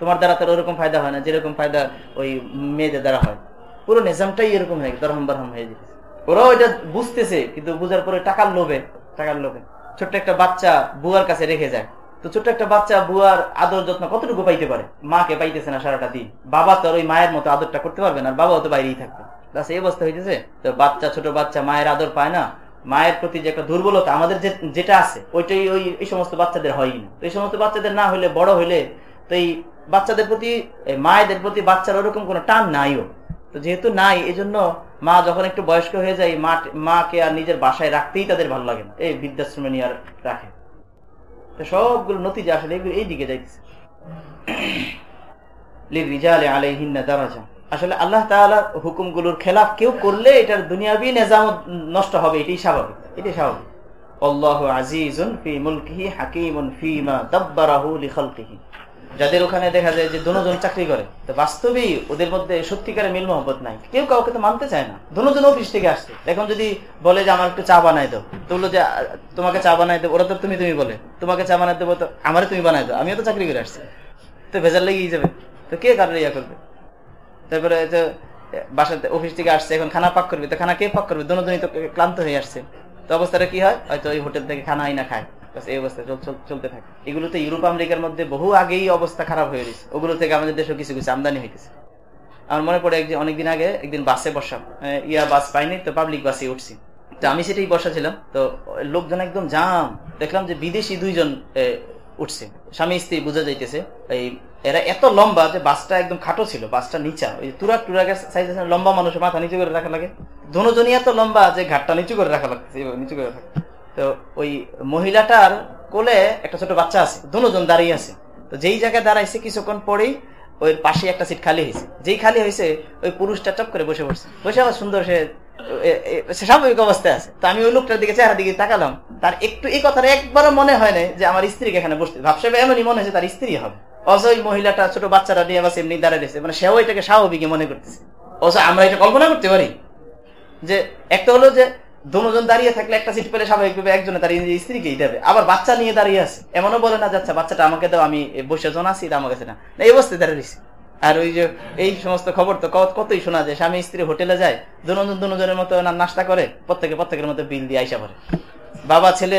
তোমার দ্বারা তার ওরকম ফায়দা হয় না, যেরকম ফায়দা ওই মেয়েদের দ্বারা হয়। পুরো নিজামটাই এরকম হয়ে গেছে, দরহম বরহম হয়ে যেতেছে ওরাও এটা বুঝতেছে, কিন্তু বুঝার পরে টাকার লোভে টাকার লোভে। ছোট্ট একটা বাচ্চা বুয়ার কাছে রেখে যায়। তো ছোট্ট একটা বাচ্চা বুয়ার আদর যত্ন কতটুকু পাইতে পারে? মাকে পাইতেছে না সারাটা দিন। বাবা তো ওই মায়ের মতো আদরটা করতে পারবে না বাবাও তো বাইরেই থাকবে। বাস এই অবস্থা হইতেছে? তো বাচ্চা, ছোট বাচ্চা মায়ের আদর পায় না? মায়ের প্রতি যে একটা দুর্বলতা, আমাদের যে, যেটা আছে, ওইটাই ওই, এই সমস্ত বাচ্চাদের হয় না এই সমস্ত বাচ্চাদের না হইলে, বড় হইলে, তো এই বাচ্চাদের প্রতি মায়েদের প্রতি বাচ্চার ওরকম কোনো টান নাইও। তো যেহেতু নাই এই জন্য মা যখন একটু বয়স্ক হয়ে যায়, মা, মাকে আর নিজের বাসায় রাখতেই তাদের ভালো লাগে না। এই বৃদ্ধাশ্রমে নিয়ে আর রাখে। তো সবগুলো নতিজা আসলে এই দিকে যাইতেছে। আসলে আল্লাহ তালার হুকুমগুলোর খেলাফ কেউ করলে এটার দুনিয়াবি নেজাম নষ্ট হবে, এটাই স্বাভাবিক এটাই স্বাভাবিক। আল্লাহ আজিজুন ফি মুলকিহি, হাকিমুন যাদের ওখানে দেখা যায় যে দুজন চাকরি করে, তো বাস্তবেই ওদের মধ্যে সত্যিকারের মিল মোহব্বত নাই। কেউ কাউকে তো মানতে চায় না। দুজন অফিস থেকে আসছে, এখন যদি বলে যে, আমার একটু চা বানাই দাও। তো বলল যে, তোমাকে চা বানাই দেবো? ওরা তো তুমি তুমি বলে, তোমাকে চা বানাই দেবো তো আমারে তুমি বানাই দাও, আমিও তো চাকরি করে আসছি। তো ভেজাল লেগেই যাবে। তো কে কারোর ইয়া করবে? তারপরে তো বাসাতে অফিস থেকে আসছে, এখন খানা পাক করবে। তো খানা কে পাক করবে? দুজনই তো ক্লান্ত হয়ে আসছে। তো অবস্থাটা কি হয়? হয়তো ওই হোটেল থেকে খানা আইনা খায়। এই অবস্থা চলতে থাকে। এগুলো তো ইউরোপ, আমেরিকার মধ্যে বহু আগেই অবস্থা খারাপ হয়ে গেছে ওগুলো থেকে আমাদের দেশে কিছু কিছু আমদানি হইতেছে। আমার মনে পড়ে একদিন অনেকদিন আগে একদিন বাসে বসা ইয়া বাস পাইনি, তো পাবলিক বাসে উঠছি। তো আমি সেটাই বসা ছিলাম। তো লোকজন একদম জাম। দেখলাম যে বিদেশি দুইজন উঠছে। স্বামী স্ত্রী বোঝা যাইতেছে, এই এরা এত লম্বা যে বাসটা একদম খাটো ছিল, বাসটা নিচা। ওই তুরাক টুরাকের সাইজ লম্বা মানুষের মাথা নিচু করে রাখা লাগে। দুজনই এত লম্বা যে ঘাটটা নিচু করে রাখা লাগছে নিচু করে রাখা তো ওই মহিলাটার কোলে একটা ছোট বাচ্চা আছে দুজন দাঁড়িয়ে আছে। তো যেই জায়গায় দাঁড়াইছে কিছুক্ষণ পরেই ওই পাশে একটা সিট খালি হয়েছে। যেই খালি হয়েছে, ওই পুরুষটা চপ করে বসে পড়ছে। বসে আবার সুন্দর সে স্বাভাবিক অবস্থায় আছে। তো আমি ওই লোকটার দিকে চেহারা দিকে তাকালাম। তার একটু এই কথাটা একবারও মনে হয় না যে আমার স্ত্রীকে এখানে বসতে ভাবছে এমনই মনে হয়েছে তার স্ত্রী হবে। অথচ ওই মহিলাটা, ছোট বাচ্চাটা নিয়ে আবার এমনি দাঁড়িয়ে রয়েছে। মানে সেও এটাকে স্বাভাবিক মনে করতেছে। অথচ আমরা এটা কল্পনা করতে পারি যে একটা হলো যে দুজন দাঁড়িয়ে থাকলে একটা সিট পেলে স্বাভাবিকভাবে একজনে তার স্ত্রীকেই দেবে। আবার বাচ্চা নিয়ে দাঁড়িয়ে আছে। এমনও বলে না যাচ্ছে বাচ্চাটা আমাকে দাও, আমি বসে, জন আছি আমার কাছে না। এই অবস্থায় দাঁড়িয়ে আর ওই যে, এই সমস্ত খবর তো কতই শোনা যায়? স্বামী স্ত্রী হোটেলে যায় দুজন দুজনের মতো নাস্তা করে, প্রত্যেকে প্রত্যেকের মতো বিল দিয়ে আইসা পরে বাবা, ছেলে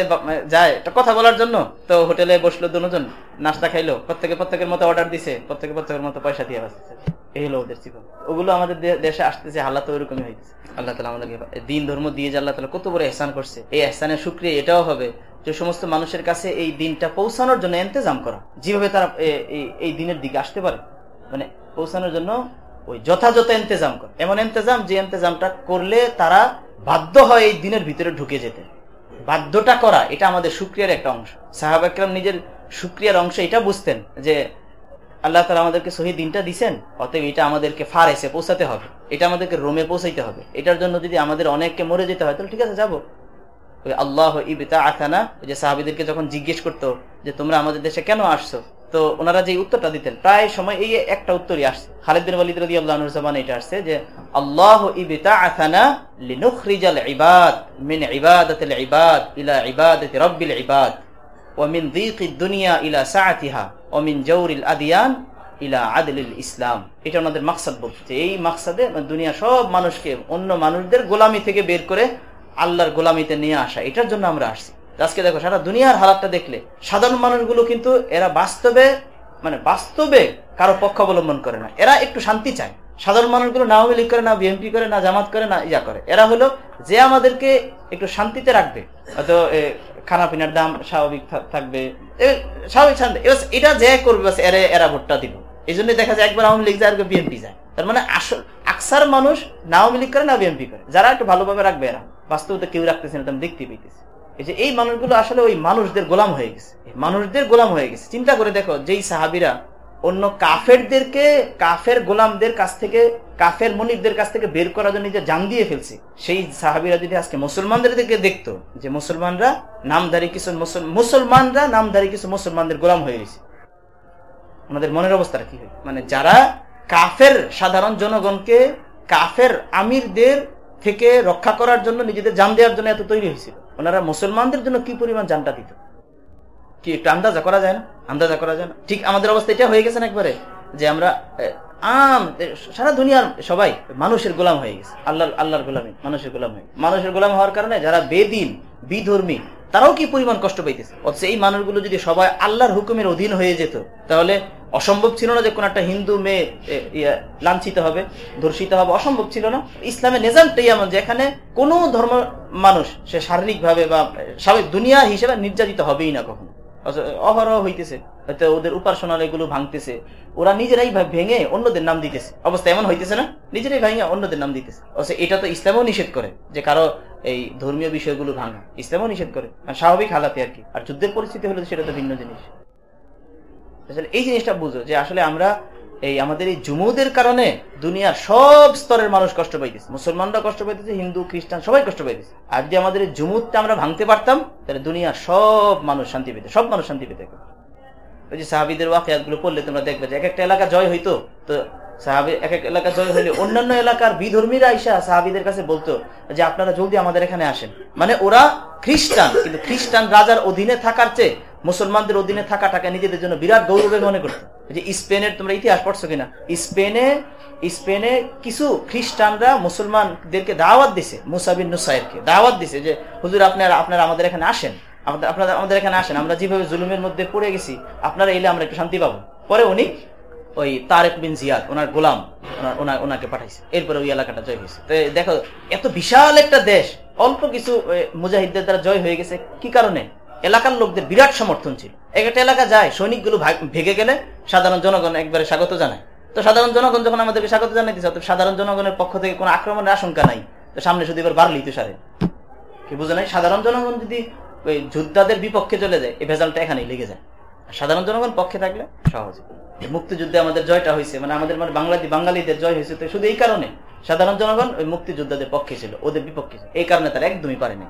যায়। কথা বলার জন্য তো হোটেলে বসল দুজন, নাস্তা খাইলো, প্রত্যেকে প্রত্যেকের মতো অর্ডার দিছে, প্রত্যেকে প্রত্যেকের মতো পয়সা দিয়ে বাঁচতেছে। এই হলো ওদের জীবন। ওগুলো আমাদের দেশে আসতেছে হাল্লা তো ওইরকমই হয়েছে আল্লাহ তালা আমাদেরকে দিন ধর্ম দিয়ে যে আল্লাহ তালা কত বড় এহসান করছে। এই এহসানের সুক্রিয়া এটাও হবে যে সমস্ত মানুষের কাছে এই দিনটা পৌঁছানোর জন্য এন্তেজাম করা। যেভাবে তারা এই দিনের দিকে আসতে পারে। মানে পৌঁছানোর জন্য ওই যথাযথ এন্তেজাম করে। এমন এন্তেজাম যে এন্তেজামটা করলে তারা বাধ্য হয় এই দিনের ভিতরে ঢুকে যেতে। বাধ্যটা করা, এটা আমাদের সুক্রিয়ার একটা অংশ। সাহাব একরাম নিজের সুক্রিয়ার অংশ এটা বুঝতেন যে আল্লাহ তালা আমাদেরকে সহি দিনটা দিচ্ছেন অতএব এটা আমাদেরকে ফার এসে পৌঁছাতে হবে। এটা আমাদেরকে রোমে পৌঁছাইতে হবে। এটার জন্য যদি আমাদের অনেককে মরে যেতে হয়, তাহলে ঠিক আছে, যাব। ওই আল্লাহ ইবিতা আখানা ওই যে সাহাবিদেরকে যখন জিজ্ঞেস করতো যে তোমরা আমাদের দেশে কেন আসছো? তো ওনারা যে উত্তরটা দিতেন, প্রায় সময় এই একটা উত্তরই আসছে। খালিদ বিন ওয়ালিদ রাদিয়াল্লাহু আনহু জামানে এটা আসছে যে, আল্লাহ ইবতাআসানা লিনুখরিজাল ইবাদ মিন ইবাদাতিল ইবাদ ইলা ইবাদাতি রাব্বিল ইবাদ ওয়া মিন যিকিদ দুনিয়া ইলা সাআতিহা ওয়া মিন জাওরিল আদিয়ান ইলা আদলিল ইসলাম। এটা ওনাদের মাকসাদ বলছে এই মাকসাদে দুনিয়া সব মানুষকে, অন্য মানুষদের গোলামি থেকে বের করে আল্লাহর গোলামিতে নিয়ে আসা। এটার জন্য আমরা আসছি। আজকে দেখো, সারা দুনিয়ার হালাতটা দেখলে। সাধারণ মানুষগুলো কিন্তু এরা বাস্তবে মানে বাস্তবে কারও পক্ষ অবলম্বন করে না। এরা একটু শান্তি চায়। সাধারণ মানুষগুলো না আওয়ামী লীগ করে, না বিএনপি করে, না জামাত করে, না ইয়া করে। এরা হলো যে আমাদেরকে একটু শান্তিতে রাখবে। হয়তো খানা পিনার দাম স্বাভাবিক থাকবে। স্বাভাবিক শান্তি। এটা যে করবে এরা এরা ভোটটা দিব। এই জন্য দেখা যায় একবার আওয়ামী লীগ যায় আর বিএনপি যায়। তার মানে আসল, আকসার মানুষ না আওয়ামী লীগ করে, না বিএনপি করে। যারা একটু ভালোভাবে রাখবে এরা। বাস্তবতা কেউ রাখতেছে না তুমি দেখতে পেতেছি এই যে এই মানুষগুলো আসলে ওই মানুষদের গোলাম হয়ে গেছে। মানুষদের গোলাম হয়ে গেছে। চিন্তা করে দেখো, যেই সাহাবিরা অন্য কাফেরদেরকে, কাফের গোলামদের কাছ থেকে, কাফের মনিকদের কাছ থেকে বের করার জন্য যে জান দিয়ে ফেলছে, সেই সাহাবিরা যদি আজকে মুসলমানদের দিকে দেখতো যে মুসলমানরা নামধারী কিছু মুসলমানরা নামধারী কিছু মুসলমানদের গোলাম হয়ে গেছে আমাদের মনের অবস্থাটা কি হয় মানে যারা কাফের সাধারণ জনগণকে, কাফের আমিরদের থেকে রক্ষা করার জন্য নিজেদের জান দেওয়ার জন্য এত তৈরি হয়েছিল। ওনারা মুসলমানদের জন্য কি পরিমাণ জানটা দিত কি একটু আন্দাজা করা যায় না? আন্দাজা করা যায় না? ঠিক আমাদের অবস্থা এটা হয়ে গেছে না একবারে? যে আমরা আম সারা দুনিয়ার সবাই মানুষের গোলাম হয়ে গেছে। আল্লাহ আল্লাহর গোলামী, মানুষের গোলাম হয়ে মানুষের গোলাম হওয়ার কারণে যারা বেদিন, বিধর্মী তারাও কি পরিমাণ কষ্ট পাইতেছে? অথচ এই মানুষগুলো যদি সবাই আল্লাহর হুকুমের অধীন হয়ে যেত, তাহলে অসম্ভব ছিল না যে কোন একটা হিন্দু মেয়ে লাঞ্ছিত হবে, ধর্ষিত হবে, অসম্ভব ছিল না। ইসলামের নিজামটাই এমন যেখানে কোনো ধর্ম মানুষ, সে শারীরিকভাবে বা স্বাভাবিক দুনিয়া হিসেবে নির্যাতিত হবেই না কখনো। অহরহ হইতেছে, হয়তো ওদের উপাসনালয় এগুলো ভাঙতেছে, ওরা নিজেরাই ভেঙে অন্যদের নাম দিতেছে। অবস্থা এমন হইতেছে না, নিজেরাই ভেঙে অন্যদের নাম দিতেছে। অবশ্য এটা তো ইসলামও নিষেধ করে, যে কারও এই ধর্মীয় বিষয়গুলো ভাঙা। ইসলামও নিষেধ করে। স্বাভাবিক হালাতে আর কি। আর যুদ্ধের পরিস্থিতি হলে সেটা তো ভিন্ন জিনিস। আসলে এই জিনিসটা বুঝো যে আসলে আমরা এই আমাদের এই জুমুদের কারণে দুনিয়ার সব স্তরের মানুষ কষ্ট পাইতেছে। মুসলমানরা কষ্ট পাইতেছে, হিন্দু, খ্রিস্টান সবাই কষ্ট পাইতেছে। আর যদি আমাদের এই জুমুদটা আমরা ভাঙতে পারতাম, তাহলে দুনিয়ার সব মানুষ শান্তি পেতে, সব মানুষ শান্তি পেতে ওই যে সাহাবিদের ওয়াকিয়াতগুলো পড়লে তোমরা দেখবে যে এক একটা এলাকা জয় হইতো, তো সাহাবি এক এক এলাকা জয় হইলে অন্যান্য এলাকার বিধর্মীরা সাহাবিদের কাছে বলতো যে আপনারা জলদি আমাদের এখানে আসেন। মানে ওরা খ্রিস্টান, কিন্তু খ্রিস্টান রাজার অধীনে থাকার চেয়ে মুসলমানদের অধীনে থাকাটাকে নিজেদের জন্য বিরাট গৌরবের মনে করতো। যে স্পেনের তোমরা ইতিহাস পড়ছো কিনা? স্পেনে স্পেনে কিছু খ্রিস্টানরা মুসলমানদেরকে দাওয়াত দিছে মুসাবিন নুসাইরকে। দাওয়াত দিছে যে, হুজুর, আপনারা আপনারা আমাদের এখানে আসেন। আপনারা আমাদের এখানে আসেন। আমরা যেভাবে জুলুমের মধ্যে পড়ে গেছি, আপনারা এলে আমরা একটু শান্তি পাবো। পরে উনি ওই তারেক বিন জিয়াদ, ওনার গোলাম ওনাকে পাঠাইছে। এরপরে ওই এলাকাটা জয় হয়েছে। তো দেখো, এত বিশাল একটা দেশ, অল্প কিছু মুজাহিদদের দ্বারা জয় হয়ে গেছে। কি কারণে? এলাকার লোকদের বিরাট সমর্থন ছিল। একটা এলাকা যায়, সৈনিকগুলো ভেগে গেলে সাধারণ জনগণ একবারে স্বাগত জানায়। তো সাধারণ জনগণ যখন আমাদেরকে স্বাগত জানাইতেছে তো সাধারণ জনগণের পক্ষ থেকে কোনো আক্রমণের আশঙ্কা নাই। তো সামনে শুধু এবার বাড়লি তো সারে। কি বুঝে নাই? সাধারণ জনগণ যদি ওই যোদ্ধাদের বিপক্ষে চলে যায়, এই ভেজালটা এখানেই লেগে যায়। সাধারণ জনগণ পক্ষে থাকলে সহজে। মুক্তিযুদ্ধে আমাদের জয়টা হয়েছে মানে আমাদের মানে বাংলাদেশ বাঙালিদের জয় হয়েছে, তো শুধু এই কারণে। সাধারণ জনগণ ওই মুক্তিযোদ্ধাদের পক্ষে ছিল, ওদের বিপক্ষে ছিল। এই কারণে তারা একদমই পারেনি।